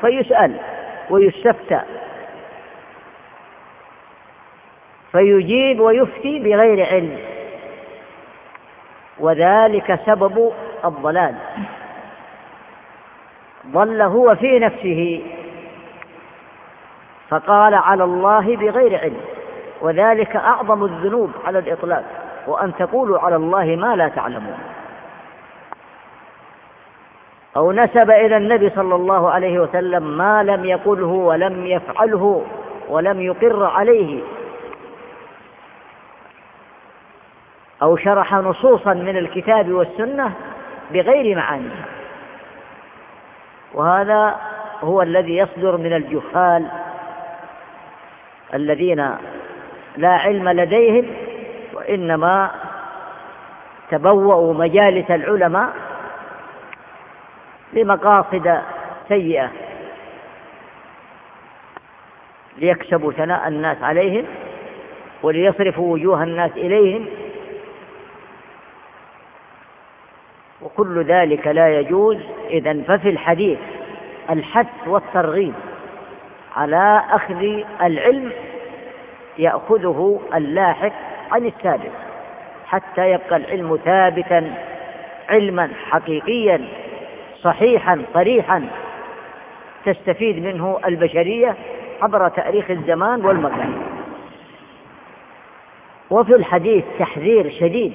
Speaker 3: فيسأل ويستفتى فيجيب ويفتي بغير علم. وذلك سبب الضلال. ضل هو في نفسه فقال على الله بغير علم. وذلك أعظم الذنوب على الإطلاق. وأن تقولوا على الله ما لا تعلمون. أو نسب إلى النبي صلى الله عليه وسلم ما لم يقله ولم يفعله ولم يقر عليه. أو شرح نصوصا من الكتاب والسنة بغير معانيها. وهذا هو الذي يصدر من الجهال الذين لا علم لديهم وإنما تبوأوا مجالس العلماء لمقاصد سيئة. ليكسبوا ثناء الناس عليهم وليصرفوا وجوه الناس إليهم. وكل ذلك لا يجوز. إذا ففي الحديث الحث والترغيب على أخذ العلم يأخذه اللاحق عن السابق حتى يبقى العلم ثابتا علما حقيقيا. صحيحا صريحا تستفيد منه البشرية عبر تاريخ الزمان والمكان. وفي الحديث تحذير شديد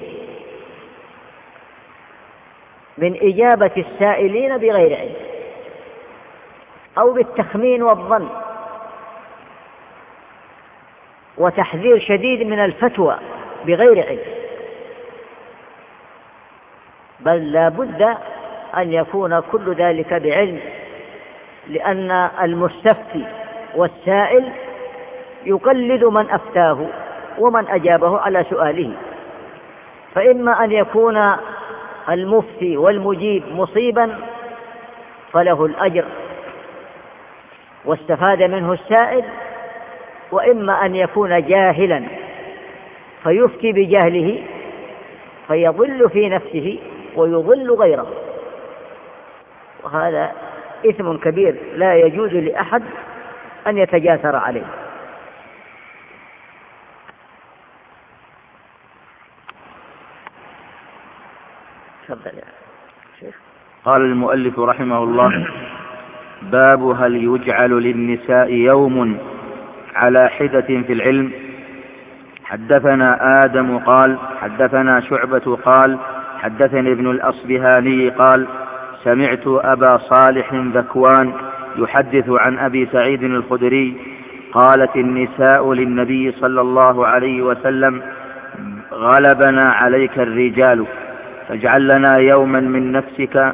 Speaker 3: من إجابة السائلين بغير علم أو بالتخمين والظن وتحذير شديد من الفتوى بغير علم. بل لا بد أن يكون كل ذلك بعلم لأن المستفتي والسائل يقلد من أفتاه ومن أجابه على سؤاله. فإما أن يكون المفتي والمجيب مصيبا فله الأجر واستفاد منه السائل وإما أن يكون جاهلا فيفتي بجهله فيضل في نفسه ويضل غيره. وهذا إثم كبير لا يجوز لأحد أن يتجاثر عليه.
Speaker 2: تفضل يا شيخ. قال المؤلف رحمه الله باب هل يجعل للنساء يوم على حدة في العلم؟ حدثنا آدم قال حدثنا شعبة قال حدثني ابن الأصبهاني قال سمعت أبا صالح ذكوان يحدث عن أبي سعيد الخدري قالت النساء للنبي صلى الله عليه وسلم غلبنا عليك الرجال فاجعل لنا يوما من نفسك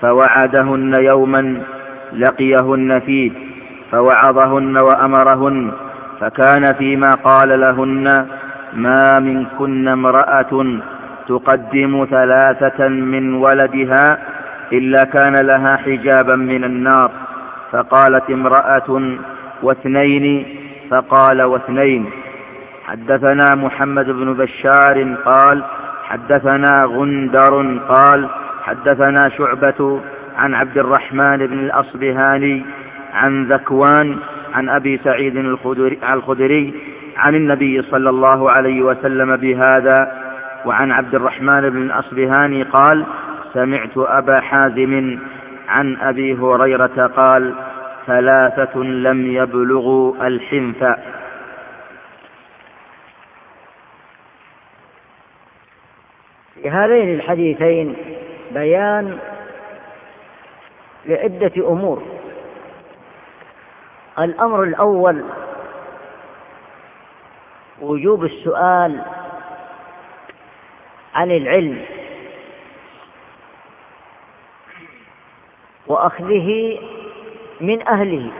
Speaker 2: فوعدهن يوما لقيهن فيه فوعظهن وأمرهن فكان فيما قال لهن ما منكن امرأة تقدم ثلاثة من ولدها إلا كان لها حجابا من النار فقالت امرأة واثنين فقال واثنين. حدثنا محمد بن بشار قال حدثنا غندر قال حدثنا شعبة عن عبد الرحمن بن الأصبهاني عن ذكوان عن أبي سعيد الخدري عن النبي صلى الله عليه وسلم بهذا وعن عبد الرحمن بن الأصبهاني قال سمعت أبا حازم عن أبي هريرة قال ثلاثة لم يبلغوا الحنث
Speaker 3: في هذين الحديثين بيان لعدة أمور. الأمر الأول وجوب السؤال عن العلم. وأخذه من أهله.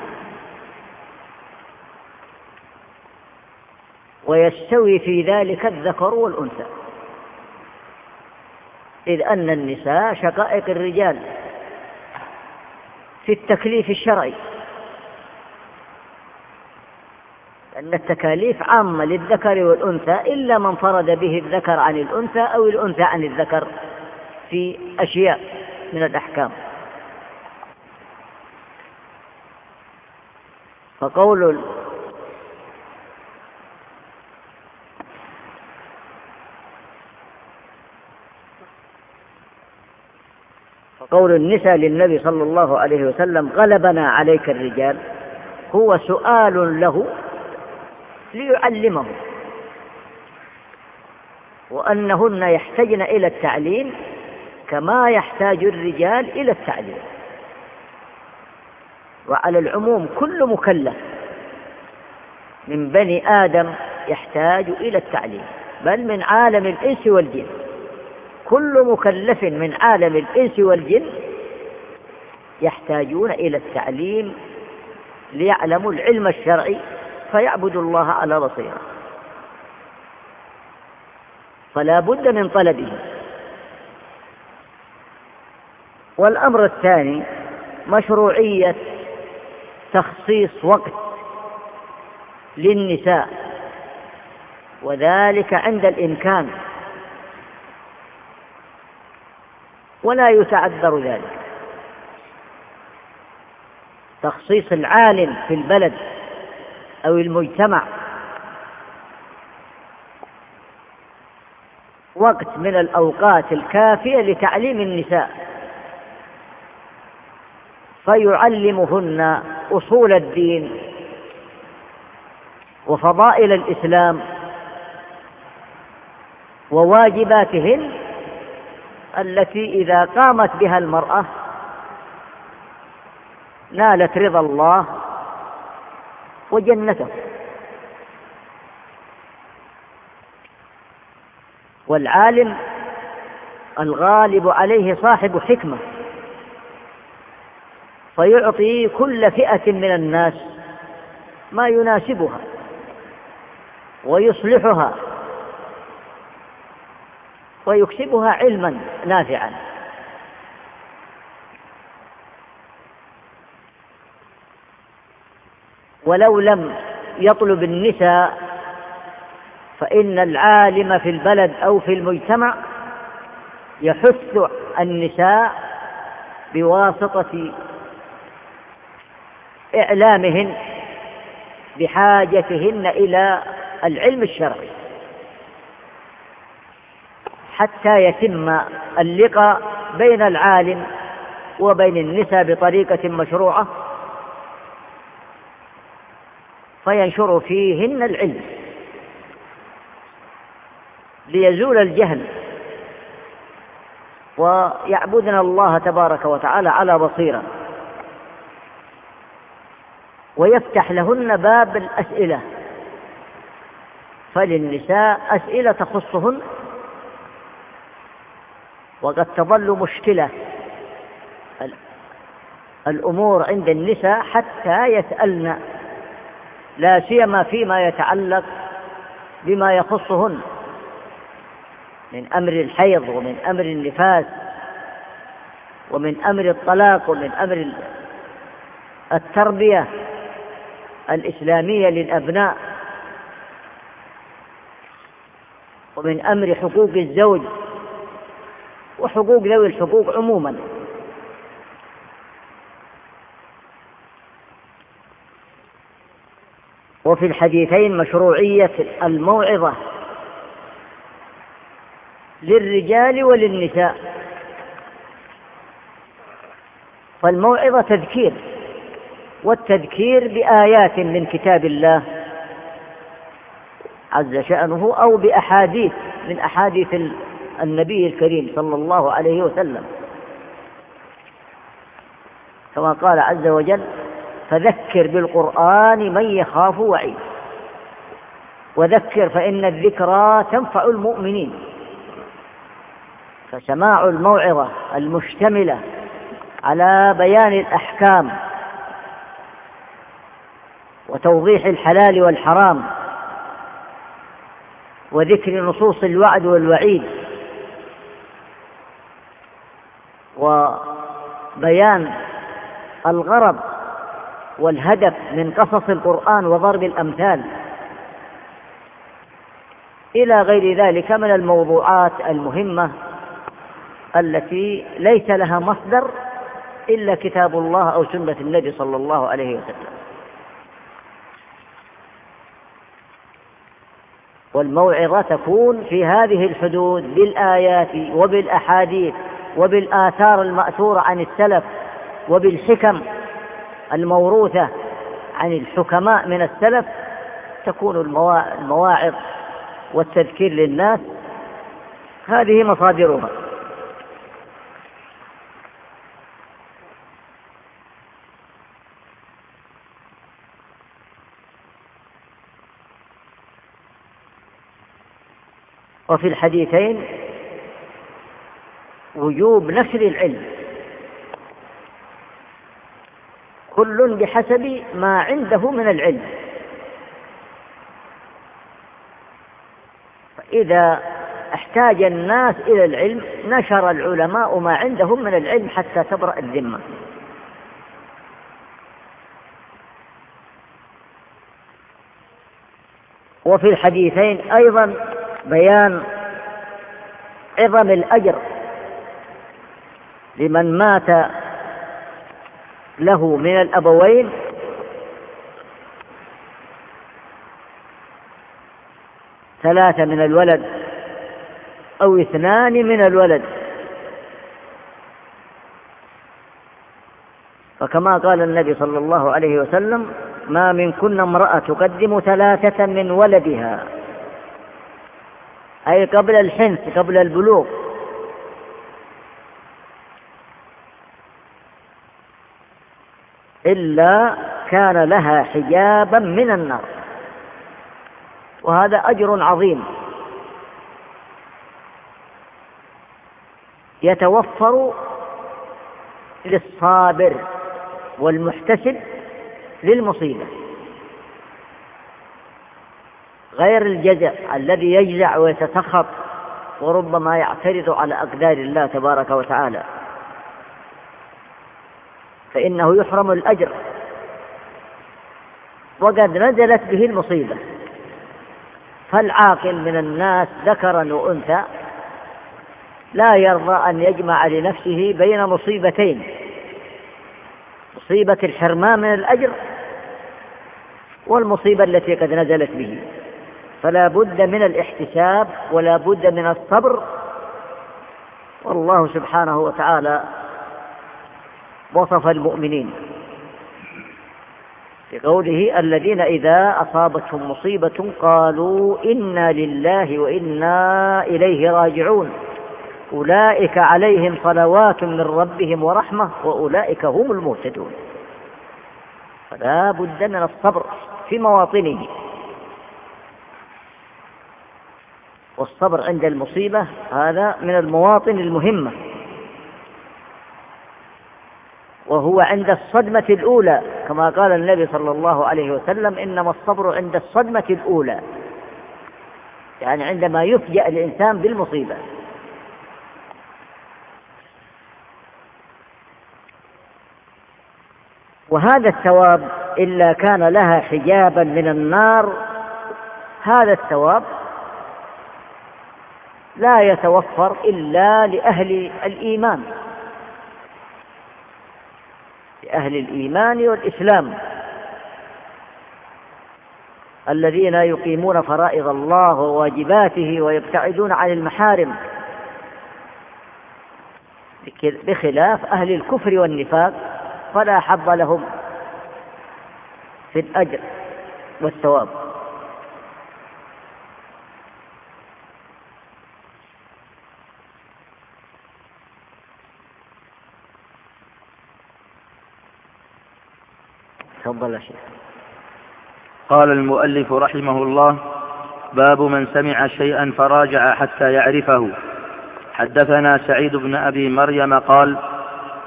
Speaker 3: ويستوي في ذلك الذكر والأنثى. إذ أن النساء شقائق الرجال في التكليف الشرعي. أن التكاليف عامة للذكر والأنثى إلا من فرد به الذكر عن الأنثى أو الأنثى عن الذكر في أشياء من الأحكام. فقول قول النساء للنبي صلى الله عليه وسلم غلبنا عليك الرجال. هو سؤال له ليعلمه وأنهن يحتجن إلى التعليم كما يحتاج الرجال إلى التعليم. وعلى العموم كل مكلف من بني آدم يحتاج إلى التعليم بل من عالم الإنس والجن. كل مكلف من عالم الإنس والجن يحتاجون إلى التعليم ليعلموا العلم الشرعي فيعبدوا الله على بصيرة. فلا بد من طلبه والأمر الثاني مشروعية تخصيص وقت للنساء وذلك عند الإمكان. ولا يتعذر ذلك. تخصيص العالم في البلد أو المجتمع. وقت من الأوقات الكافية لتعليم النساء. فيعلمهن أصول الدين وفضائل الإسلام وواجباتهن التي إذا قامت بها المرأة نالت رضا الله وجنته. والعالم الغالب عليه صاحب حكمة. فيعطي كل فئة من الناس ما يناسبها ويصلحها ويكسبها علما نافعا. ولو لم يطلب النساء فإن العالم في البلد أو في المجتمع يحث النساء بواسطة إعلامهن بحاجتهن إلى العلم الشرعي. حتى يتم اللقاء بين العالم وبين النساء بطريقة مشروعة فينشر فيهن العلم. ليزول الجهل ويعبدن الله تبارك وتعالى على بصيرة. ويفتح لهن باب الأسئلة. فللنساء أسئلة تخصهن. وقد تظل مشكلة الأمور عند النساء حتى يسألن لا سيما فيما يتعلق بما يخصهن. من أمر الحيض ومن أمر النفاس ومن أمر الطلاق ومن أمر التربية. الإسلامية للأبناء. ومن أمر حقوق الزوج وحقوق ذوي الحقوق عموما. وفي الحديثين مشروعية الموعظة للرجال وللنساء. فالموعظة تذكير. والتذكير بآيات من كتاب الله عز شأنه أو بأحاديث من أحاديث النبي الكريم صلى الله عليه وسلم. كما قال عز وجل فذكر بالقرآن من يخاف وعيد. وذكر فإن الذكرى تنفع المؤمنين. فسماع الموعظة المشتملة على بيان الأحكام وتوضيح الحلال والحرام وذكر نصوص الوعد والوعيد وبيان الغرض والهدف من قصص القرآن وضرب الأمثال. إلى غير ذلك من الموضوعات المهمة التي ليس لها مصدر إلا كتاب الله أو سنة النبي صلى الله عليه وسلم. والموعظة تكون في هذه الحدود بالآيات وبالأحاديث وبالآثار المأثورة عن السلف وبالحكم الموروثة عن الحكماء من السلف تكون المواعظ والتذكير للناس. هذه مصادرها. وفي الحديثين وجوب نشر العلم. كل بحسب ما عنده من العلم. فإذا احتاج الناس إلى العلم نشر العلماء ما عندهم من العلم حتى تبرأ الذمة. وفي الحديثين أيضا بيان عظم الأجر لمن مات له من الأبوين ثلاثة من الولد أو اثنان من الولد. فكما قال النبي صلى الله عليه وسلم ما من كن امرأة تقدم ثلاثة من ولدها. أي قبل الحنث قبل البلوغ. إلا كان لها حجابا من النار. وهذا أجر عظيم. يتوفر للصابر والمحتسب للمصيبة. غير الجزع الذي يجزع ويتسخط وربما يعترض على أقدار الله تبارك وتعالى. فإنه يحرم الأجر. وقد نزلت به المصيبة. فالعاقل من الناس ذكرا وأنثى لا يرضى أن يجمع لنفسه بين مصيبتين. مصيبة الحرمان من الأجر والمصيبة التي قد نزلت به. فلا بد من الاحتساب ولا بد من الصبر. والله سبحانه وتعالى وصف المؤمنين بقوله الذين إذا أصابتهم مصيبة قالوا إنا لله وإنا إليه راجعون. أولئك عليهم صلوات من ربهم ورحمة وأولئك هم المهتدون. فلا بد من الصبر في مواطنه. والصبر عند المصيبة هذا من المواطن المهمة. وهو عند الصدمة الأولى كما قال النبي صلى الله عليه وسلم إنما الصبر عند الصدمة الأولى. يعني عندما يفجأ الإنسان بالمصيبة. وهذا الثواب إلا كان لها حجابا من النار هذا الثواب لا يتوفر إلا لأهل الإيمان. لأهل الإيمان والإسلام. الذين يقيمون فرائض الله وواجباته ويبتعدون عن المحارم. بخلاف أهل الكفر والنفاق فلا حظ لهم في الأجر والثواب. تفضل يا شيخ.
Speaker 2: قال المؤلف رحمه الله باب من سمع شيئا فراجع حتى يعرفه. حدثنا سعيد بن أبي مريم قال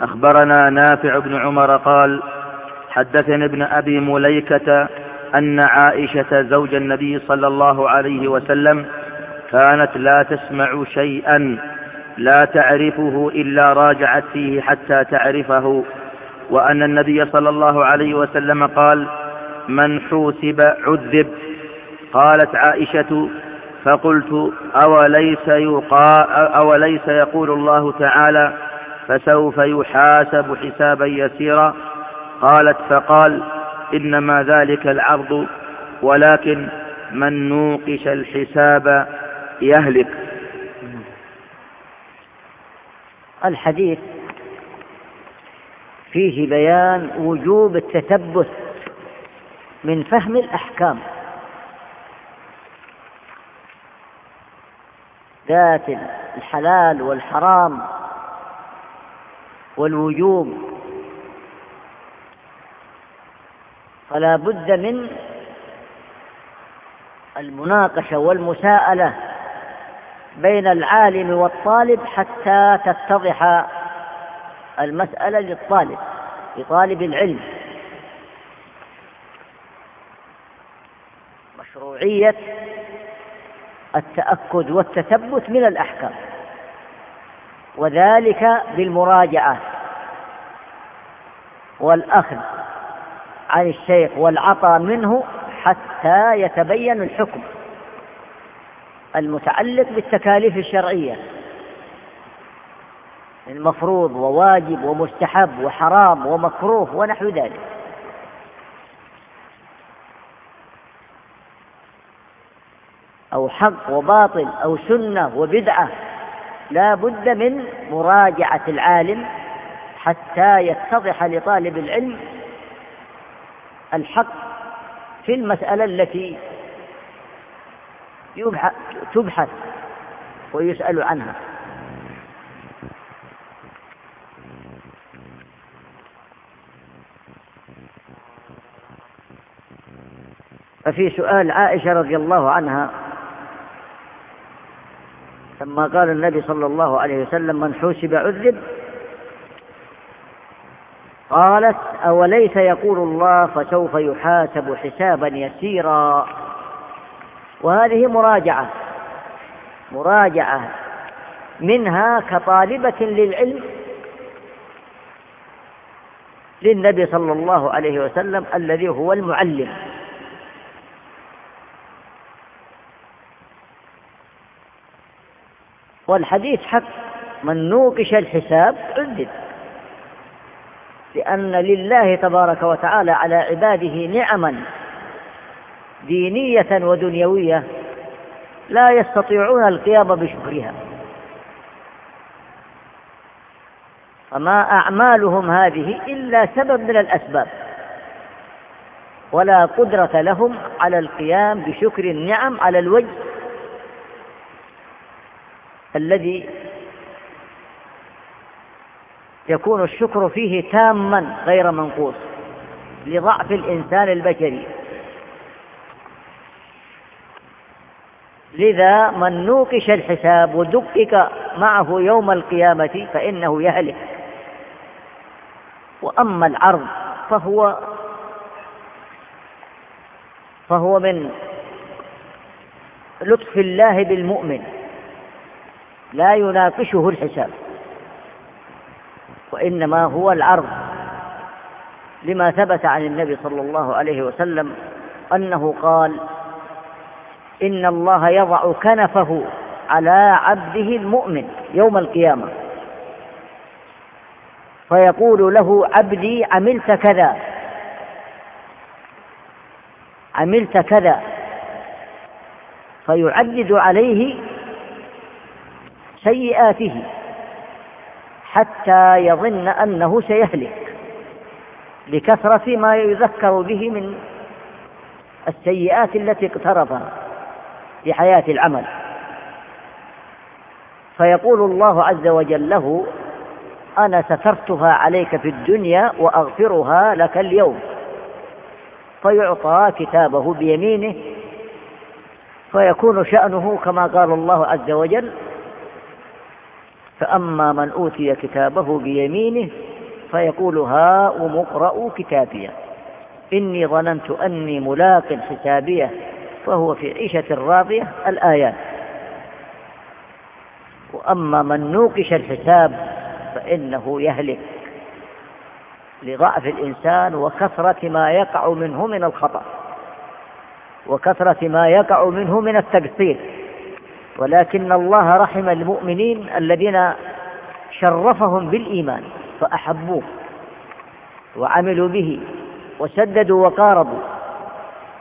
Speaker 2: أخبرنا نافع بن عمر قال حدثني ابن أبي مليكة أن عائشة زوج النبي صلى الله عليه وسلم كانت لا تسمع شيئا لا تعرفه إلا راجعت فيه حتى تعرفه. وأن النبي صلى الله عليه وسلم قال من حوسب عذب. قالت عائشة فقلت أوليس, يقا أوليس يقول الله تعالى فسوف يحاسب حسابا يسيرا؟ قالت فقال إنما ذلك العرض ولكن من نوقش الحساب يهلك.
Speaker 3: الحديث فيه بيان وجوب التثبت من فهم الأحكام. ذات الحلال والحرام والوجوب فلا بد من المناقشة والمساءلة بين العالم والطالب حتى تتضح المسألة للطالب لطالب العلم. مشروعية التأكد والتثبت من الأحكام وذلك بالمراجعة والأخذ عن الشيخ والعطاء منه حتى يتبين الحكم المتعلق بالتكاليف الشرعية. المفروض وواجب ومستحب وحرام ومكروه ونحو ذلك. أو حق وباطل أو سنة وبدعة لا بد من مراجعة العالم حتى يتضح لطالب العلم الحق في المسألة التي تبحث ويسأل عنها. ففي سؤال عائشة رضي الله عنها لما قال النبي صلى الله عليه وسلم من حوسب عذب قالت أوليس يقول الله فسوف يحاسب حسابا يسيرا؟ وهذه مراجعة مراجعة منها كطالبة للعلم للنبي صلى الله عليه وسلم الذي هو المعلم. والحديث حق من نوقش الحساب عذب لأن لله تبارك وتعالى على عباده نعما دينية ودنيوية لا يستطيعون القيام بشكرها. فما أعمالهم هذه إلا سبب من الأسباب. ولا قدرة لهم على القيام بشكر النعم على الوجه الذي يكون الشكر فيه تاما غير منقوص لضعف الإنسان البشري. لذا من نوقش الحساب ودقق معه يوم القيامة فإنه يهلك. وأما العرض فهو فهو من لطف الله بالمؤمن. لا يناقشه الحساب. وإنما هو العرض لما ثبت عن النبي صلى الله عليه وسلم أنه قال إن الله يضع كنفه على عبده المؤمن يوم القيامة. فيقول له عبدي عملت كذا. عملت كذا. فيعدد عليه سيئاته حتى يظن أنه سيهلك لكثرة ما يذكر به من السيئات التي اقترفها في حياة العمل. فيقول الله عز وجل له أنا سترتها عليك في الدنيا وأغفرها لك اليوم. فيعطى كتابه بيمينه فيكون شأنه كما قال الله عز وجل فأما من أوتي كتابه بيمينه فيقول هاؤم اقرءوا كتابيه إني ظننت أني ملاق حسابيه فهو في عيشة راضية الآيات. وأما من نوقش الحساب فإنه يهلك لضعف الإنسان وكثرة ما يقع منه من الخطأ وكثرة ما يقع منه من التقصير ولكن الله رحم المؤمنين الذين شرفهم بالإيمان فأحبوه وعملوا به وسددوا وقاربوا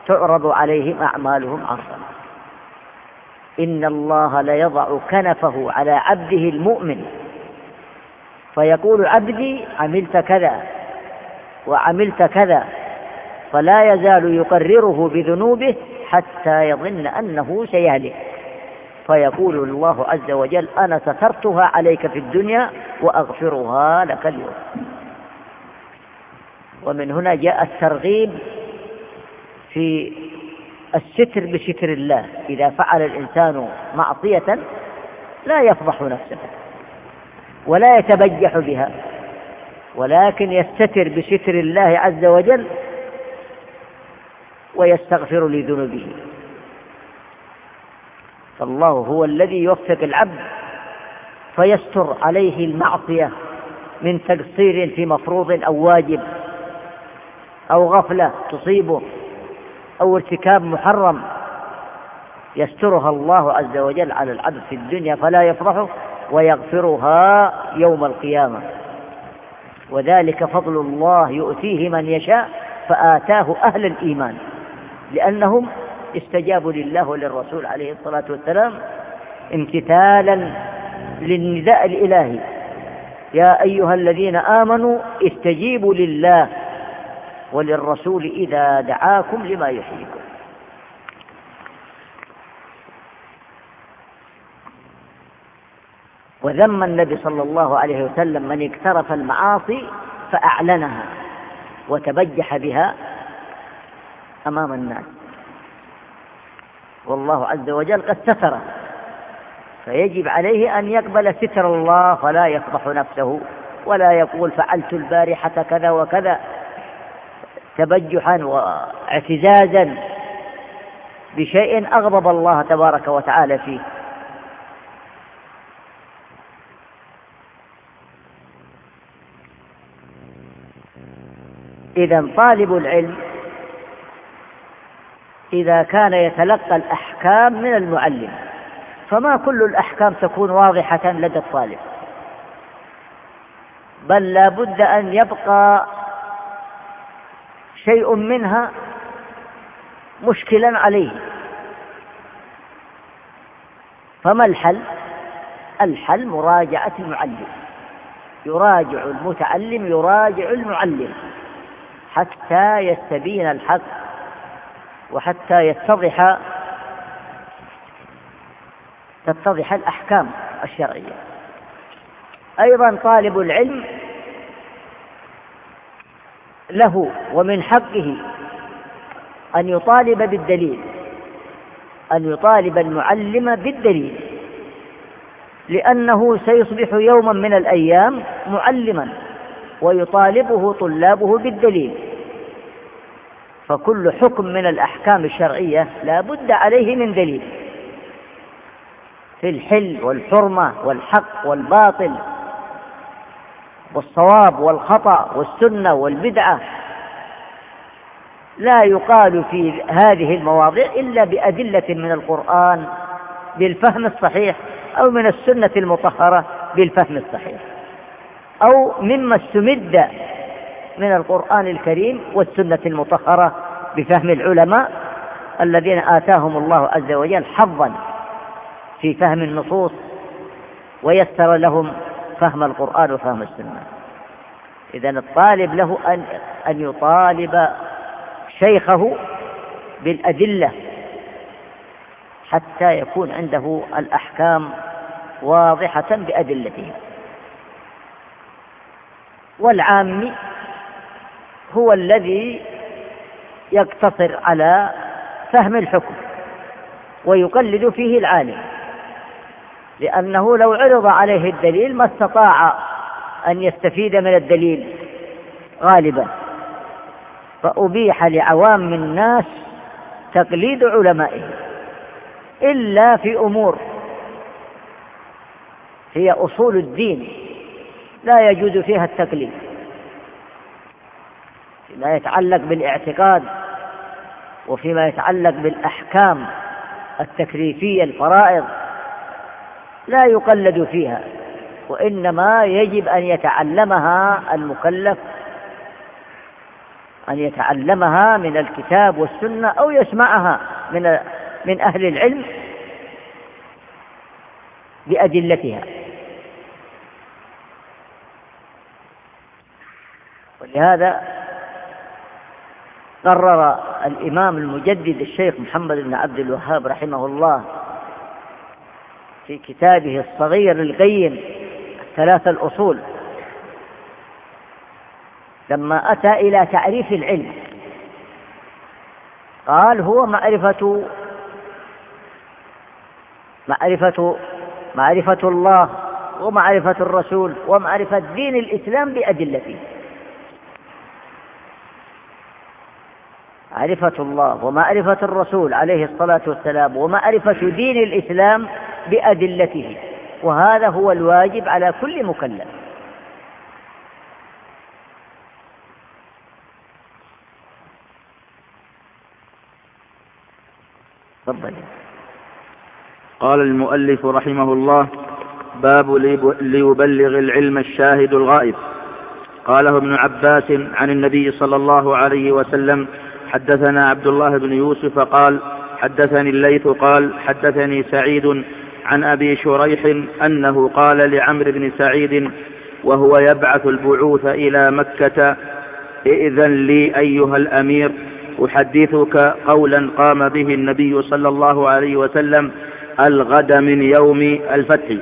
Speaker 3: تعرض عليهم أعمالهم عرضا إن الله ليضع كنفه على عبده المؤمن فيقول عبدي عملت كذا وعملت كذا فلا يزال يقرره بذنوبه حتى يظن أنه سيهلك. فيقول الله عز وجل أنا سترتها عليك في الدنيا وأغفرها لك اليوم. ومن هنا جاء الترغيب في الستر بستر الله. إذا فعل الإنسان معصية لا يفضح نفسه ولا يتبجح بها ولكن يستتر بستر الله عز وجل ويستغفر لذنوبه. فالله هو الذي يوفق العبد فيستر عليه المعصية من تقصير في مفروض أو واجب أو غفلة تصيبه أو ارتكاب محرم يسترها الله عز وجل على العبد في الدنيا فلا يفرحه ويغفرها يوم القيامة. وذلك فضل الله يؤتيه من يشاء فآتاه أهل الإيمان لأنهم استجابوا لله وللرسول عليه الصلاة والسلام امتثالا للنداء الإلهي. يا أيها الذين آمنوا استجيبوا لله وللرسول إذا دعاكم لما يحييكم. وذم النبي صلى الله عليه وسلم من اقترف المعاصي فأعلنها وتبجح بها أمام الناس. والله عز وجل قد ستر. فيجب عليه أن يقبل ستر الله فلا يفضح نفسه ولا يقول فعلت البارحة كذا وكذا. تبجحا واعتزازا بشيء أغضب الله تبارك وتعالى فيه. إذا طالب العلم إذا كان يتلقى الأحكام من المعلم. فما كل الأحكام تكون واضحة لدى الطالب. بل لا بد أن يبقى شيء منها مشكلا عليه. فما الحل؟ الحل مراجعة المعلم. يراجع المتعلم يراجع المعلم. حتى يستبين الحق. وحتى يتضح تتضح الأحكام الشرعية. أيضا طالب العلم له ومن حقه أن يطالب بالدليل أن يطالب المعلم بالدليل لأنه سيصبح يوما من الأيام معلما ويطالبه طلابه بالدليل. فكل حكم من الأحكام الشرعية لا بد عليه من دليل في الحل والحرمة والحق والباطل والصواب والخطأ والسنة والبدعة. لا يقال في هذه المواضيع إلا بأدلة من القرآن بالفهم الصحيح أو من السنة المطهرة بالفهم الصحيح أو مما استمد من القرآن الكريم والسنة المطهرة بفهم العلماء الذين آتاهم الله عز وجل حظا في فهم النصوص ويسر لهم فهم القرآن وفهم السنة. إذا الطالب له أن أن يطالب شيخه بالأدلة حتى يكون عنده الأحكام واضحة بأدلتها والعام هو الذي يقتصر على فهم الحكم ويقلد فيه العالم لأنه لو عرض عليه الدليل ما استطاع أن يستفيد من الدليل غالبا. فأبيح لعوام الناس تقليد علمائهم إلا في أمور هي أصول الدين لا يجوز فيها التقليد. فيما يتعلق بالاعتقاد وفيما يتعلق بالأحكام التكليفية الفرائض لا يقلد فيها وإنما يجب أن يتعلمها المكلف أن يتعلمها من الكتاب والسنة أو يسمعها من من أهل العلم بأدلتها. ولهذا قرر الإمام المجدد الشيخ محمد بن عبد الوهاب رحمه الله في كتابه الصغير القيم ثلاث الأصول. لما أتى إلى تعريف العلم قال هو معرفة معرفة معرفة الله ومعرفة الرسول ومعرفة دين الإسلام بأدلته. معرفة الله ومعرفة الرسول عليه الصلاة والسلام ومعرفة دين الإسلام بأدلته. وهذا هو الواجب على كل مكلف. تفضل.
Speaker 2: قال المؤلف رحمه الله باب ليبلغ العلم الشاهد الغائب. قاله ابن عباس عن النبي صلى الله عليه وسلم حدثنا عبد الله بن يوسف قال حدثني الليث قال حدثني سعيد عن أبي شريح أنه قال لعمرو بن سعيد وهو يبعث البعوث إلى مكة ائذن لي أيها الأمير أحدثك قولا قام به النبي صلى الله عليه وسلم الغد من يوم الفتح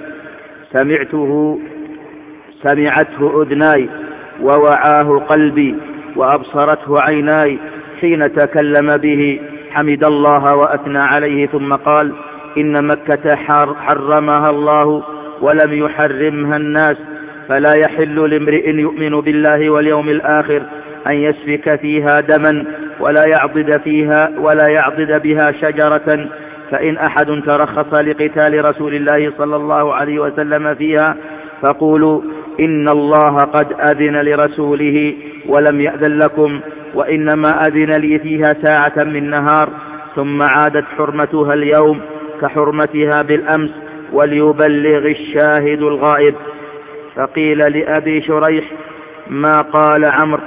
Speaker 2: سمعته سمعته أذناي ووعاه قلبي وأبصرته عيناي حين تكلم به حمد الله وأثنى عليه ثم قال إن مكة حرمها الله ولم يحرمها الناس فلا يحل لامرئ يؤمن بالله واليوم الآخر أن يسفك فيها دما ولا يعضد فيها ولا يعضد بها شجرة فإن أحد ترخص لقتال رسول الله صلى الله عليه وسلم فيها فقولوا إن الله قد أذن لرسوله ولم يأذن لكم وإنما أذن لي فيها ساعة من نهار ثم عادت حرمتها اليوم كحرمتها بالأمس وليبلغ الشاهد الغائب. فقيل لأبي شريح ما قال عمرو؟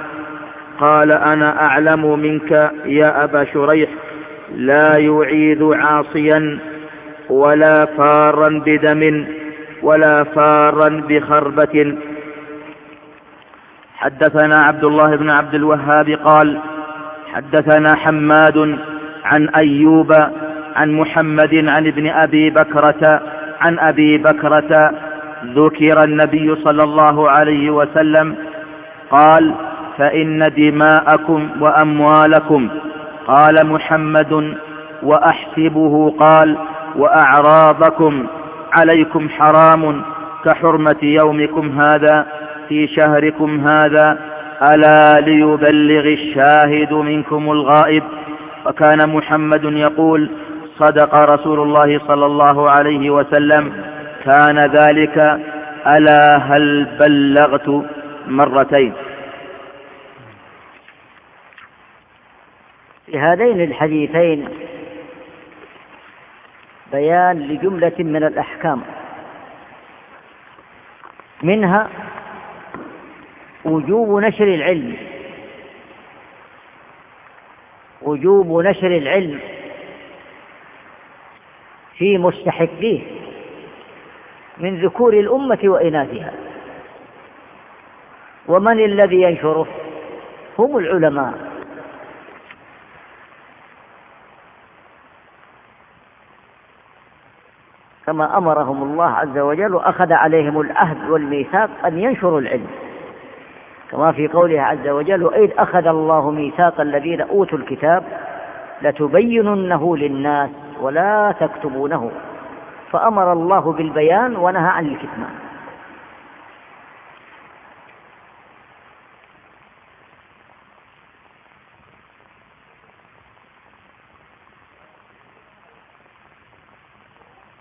Speaker 2: قال أنا أعلم منك يا أبا شريح لا يعيذ عاصيا ولا فارا بدم ولا فارا بخربة حدثنا عبد الله بن عبد الوهاب قال حدثنا حماد عن أيوب عن محمد عن ابن أبي بكرة عن أبي بكرة ذكر النبي صلى الله عليه وسلم قال فإن دماءكم وأموالكم قال محمد وأحسبه قال وأعراضكم عليكم حرام كحرمة يومكم هذا في شهركم هذا ألا ليبلغ الشاهد منكم الغائب؟ وكان محمد يقول صدق رسول الله صلى الله عليه وسلم كان ذلك ألا هل بلغت مرتين؟
Speaker 3: في هذين الحديثين بيان لجملة من الأحكام منها وجوب نشر العلم. وجوب نشر العلم. في مستحقيه من ذكور الأمة وإناثها. ومن الذي ينشره؟ هم العلماء. كما أمرهم الله عز وجل وأخذ عليهم العهد والميثاق أن ينشروا العلم. كما في قوله عز وجل وإذ أخذ الله ميثاق الذين أوتوا الكتاب لتبيننه للناس ولا تكتبونه. فأمر الله بالبيان ونهى عن الكتمان.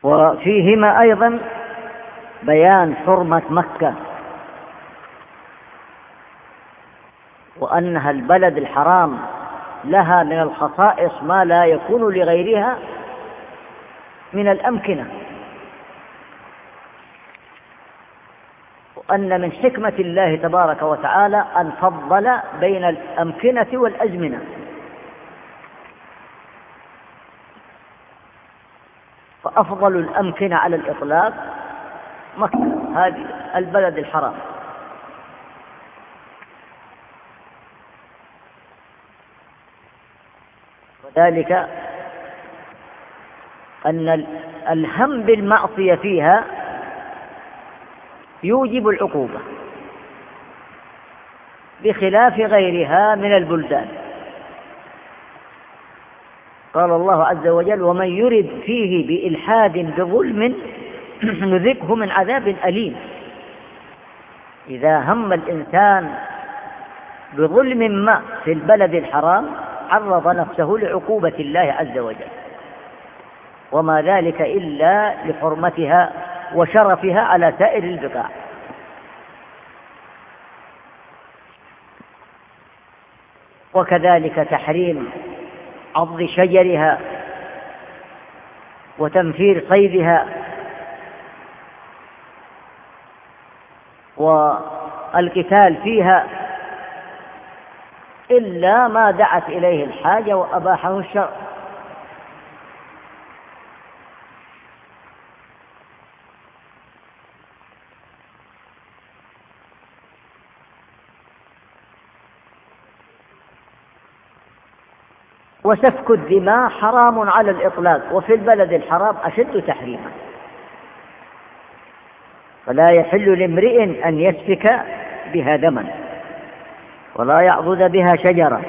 Speaker 3: وفيهما أيضا بيان حرمة مكة. وأنها البلد الحرام لها من الخصائص ما لا يكون لغيرها من الأمكنة. وأن من حكمة الله تبارك وتعالى أن فضل بين الأمكنة والأزمنة. فأفضل الأمكنة على الإطلاق مكة هذه البلد الحرام. وذلك أن الهم بالمعصية فيها يوجب العقوبة بخلاف غيرها من البلدان. قال الله عز وجل ومن يرد فيه بإلحاد بظلم نذقه من عذاب أليم. إذا هم الإنسان بظلم ما في البلد الحرام عرض نفسه لعقوبة الله عز وجل. وما ذلك إلا لحرمتها وشرفها على سائر البقاع. وكذلك تحريم عض شجرها وتنفير صيدها والقتال فيها إلا ما دعت إليه الحاجة وأباحه الشرع وسفك الدماء حرام على الإطلاق وفي البلد الحرام أشد تحريما. فلا يحل لامرئ أن يسفك بها دما. ولا يعضد بها شجرة.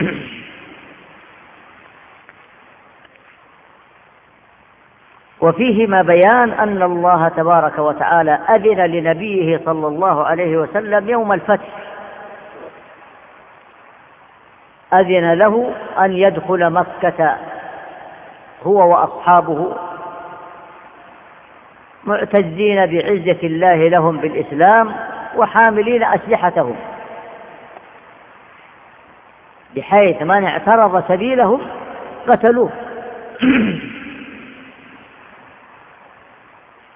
Speaker 3: وفيهما بيان أن الله تبارك وتعالى أذن لنبيه صلى الله عليه وسلم يوم الفتح. أذن له أن يدخل مكة هو وأصحابه معتزين بعزة الله لهم بالإسلام وحاملين أسلحتهم. بحيث من اعترض سبيلهم قتلوه.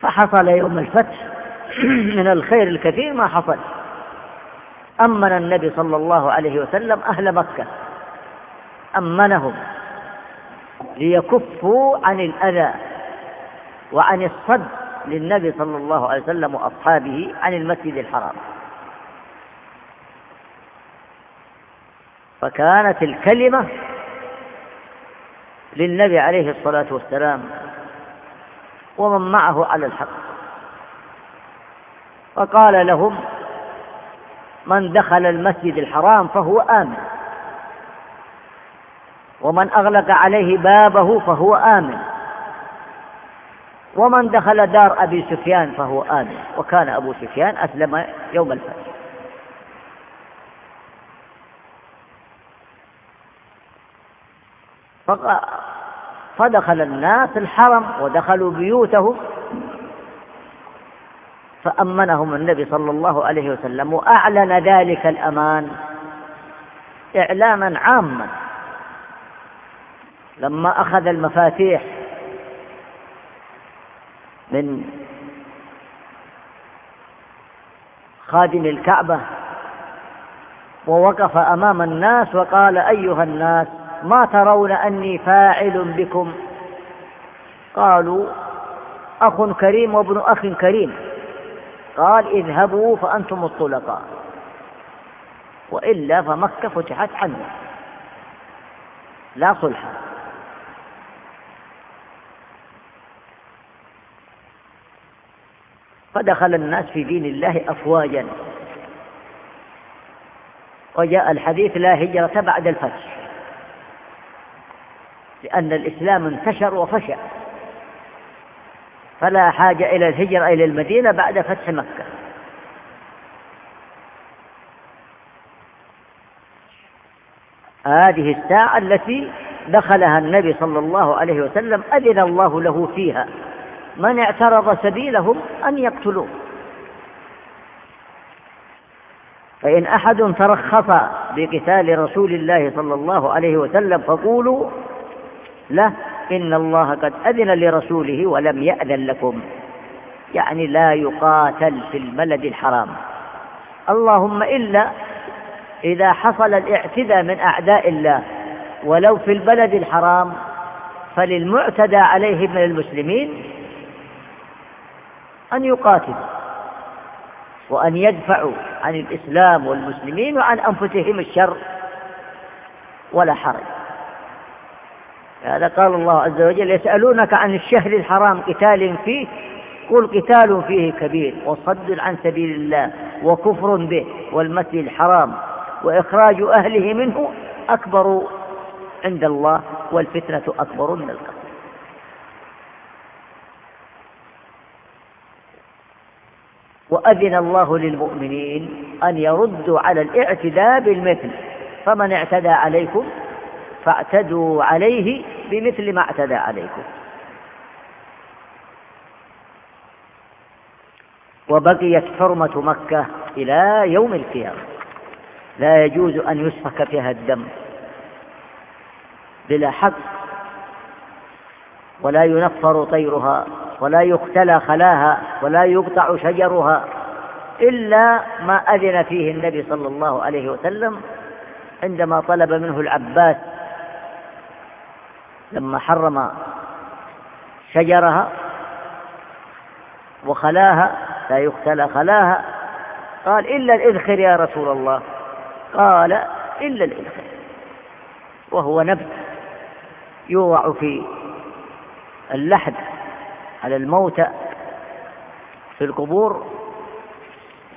Speaker 3: فحصل يوم الفتح. من الخير الكثير ما حصل. أمن النبي صلى الله عليه وسلم أهل مكة. أمنهم ليكفوا عن الأذى وعن الصد. للنبي صلى الله عليه وسلم وأصحابه عن المسجد الحرام. فكانت الكلمة للنبي عليه الصلاة والسلام ومن معه على الحق. فقال لهم من دخل المسجد الحرام فهو آمن. ومن أغلق عليه بابه فهو آمن. ومن دخل دار أبي سفيان فهو آمن وكان أبو سفيان أسلم يوم الفتح. فدخل الناس الحرم ودخلوا بيوتهم. فأمنهم النبي صلى الله عليه وسلم وأعلن ذلك الأمان إعلاما عاما. لما أخذ المفاتيح من خادم الكعبة ووقف أمام الناس وقال أيها الناس ما ترون أني فاعل بكم؟ قالوا أخ كريم وابن أخ كريم. قال اذهبوا فأنتم الطلقاء. وإلا فمكة فتحت عنه. لا صلح. فدخل الناس في دين الله أفواجا. وجاء الحديث لا هجرة بعد الفتح لأن الإسلام انتشر وفشى فلا حاجة إلى الهجرة إلى المدينة بعد فتح مكة. هذه الساعة التي دخلها النبي صلى الله عليه وسلم أذن الله له فيها. من اعترض سبيلهم أن يقتلوه. فإن أحد ترخص بقتال رسول الله صلى الله عليه وسلم فقولوا له إن الله قد أذن لرسوله ولم يأذن لكم. يعني لا يقاتل في البلد الحرام. اللهم إلا إذا حصل الاعتداء من أعداء الله ولو في البلد الحرام فللمعتدى عليه من المسلمين أن يقاتلوا وأن يدفعوا عن الإسلام والمسلمين وعن أنفسهم الشر ولا حرج. هذا قال الله عز وجل يسألونك عن الشهر الحرام قتال فيه قل قتال فيه كبير وصد عن سبيل الله وكفر به والمسجد الحرام وإخراج أهله منه أكبر عند الله والفتنة أكبر من القتل. وأذن الله للمؤمنين أن يردوا على الاعتداء بالمثل. فمن اعتدى عليكم فاعتدوا عليه بمثل ما اعتدى عليكم. وبقيت حرمة مكة إلى يوم القيامة. لا يجوز أن يسفك فيها الدم بلا حق ولا ينفر طيرها. ولا يقتلى خلاها ولا يقطع شجرها إلا ما أذن فيه النبي صلى الله عليه وسلم عندما طلب منه العباس لما حرم شجرها وخلاها لا يقتل خلاها قال إلا الإذخر يا رسول الله قال إلا الإذخر وهو نبت يوضع في اللحد على الموتى في القبور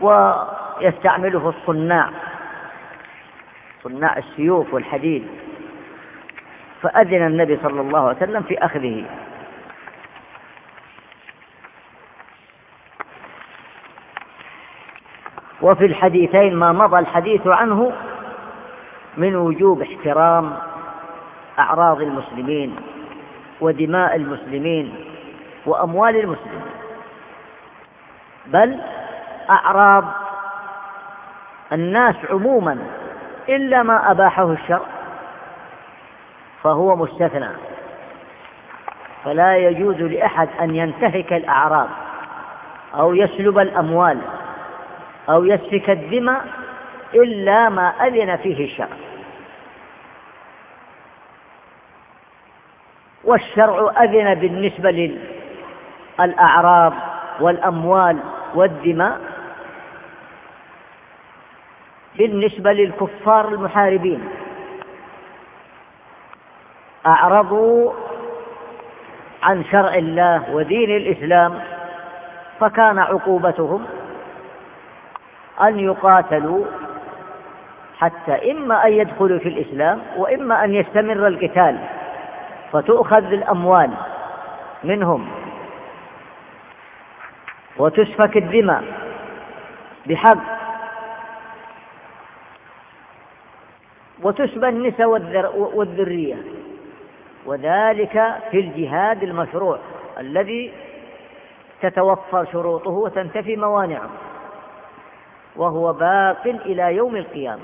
Speaker 3: ويستعمله الصناع صناع السيوف والحديد. فأذن النبي صلى الله عليه وسلم في أخذه. وفي الحديثين ما مضى الحديث عنه من وجوب احترام أعراض المسلمين ودماء المسلمين. وأموال المسلمين. بل أعراض الناس عموما إلا ما أباحه الشرع فهو مستثنى. فلا يجوز لأحد أن ينتهك الأعراض أو يسلب الأموال أو يسفك الدماء إلا ما أذن فيه الشرع. والشرع أذن بالنسبة للأعراض والأموال والدماء بالنسبة للكفار المحاربين. أعرضوا عن شرع الله ودين الإسلام فكان عقوبتهم أن يقاتلوا حتى إما أن يدخلوا في الإسلام وإما أن يستمر القتال فتؤخذ الأموال منهم. وتسفك الدماء. بحق. وتسبى النساء والذرية. وذلك في الجهاد المشروع الذي تتوفر شروطه وتنتفي موانعه. وهو باق إلى يوم القيامة.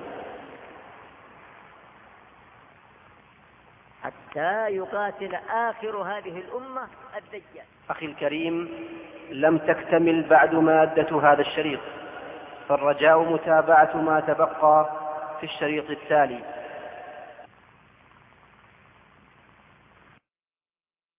Speaker 3: حتى يقاتل آخر هذه الأمة الدجال.
Speaker 1: أخي الكريم لم تكتمل بعد مادة هذا الشريط فالرجاء متابعة ما تبقى في الشريط التالي.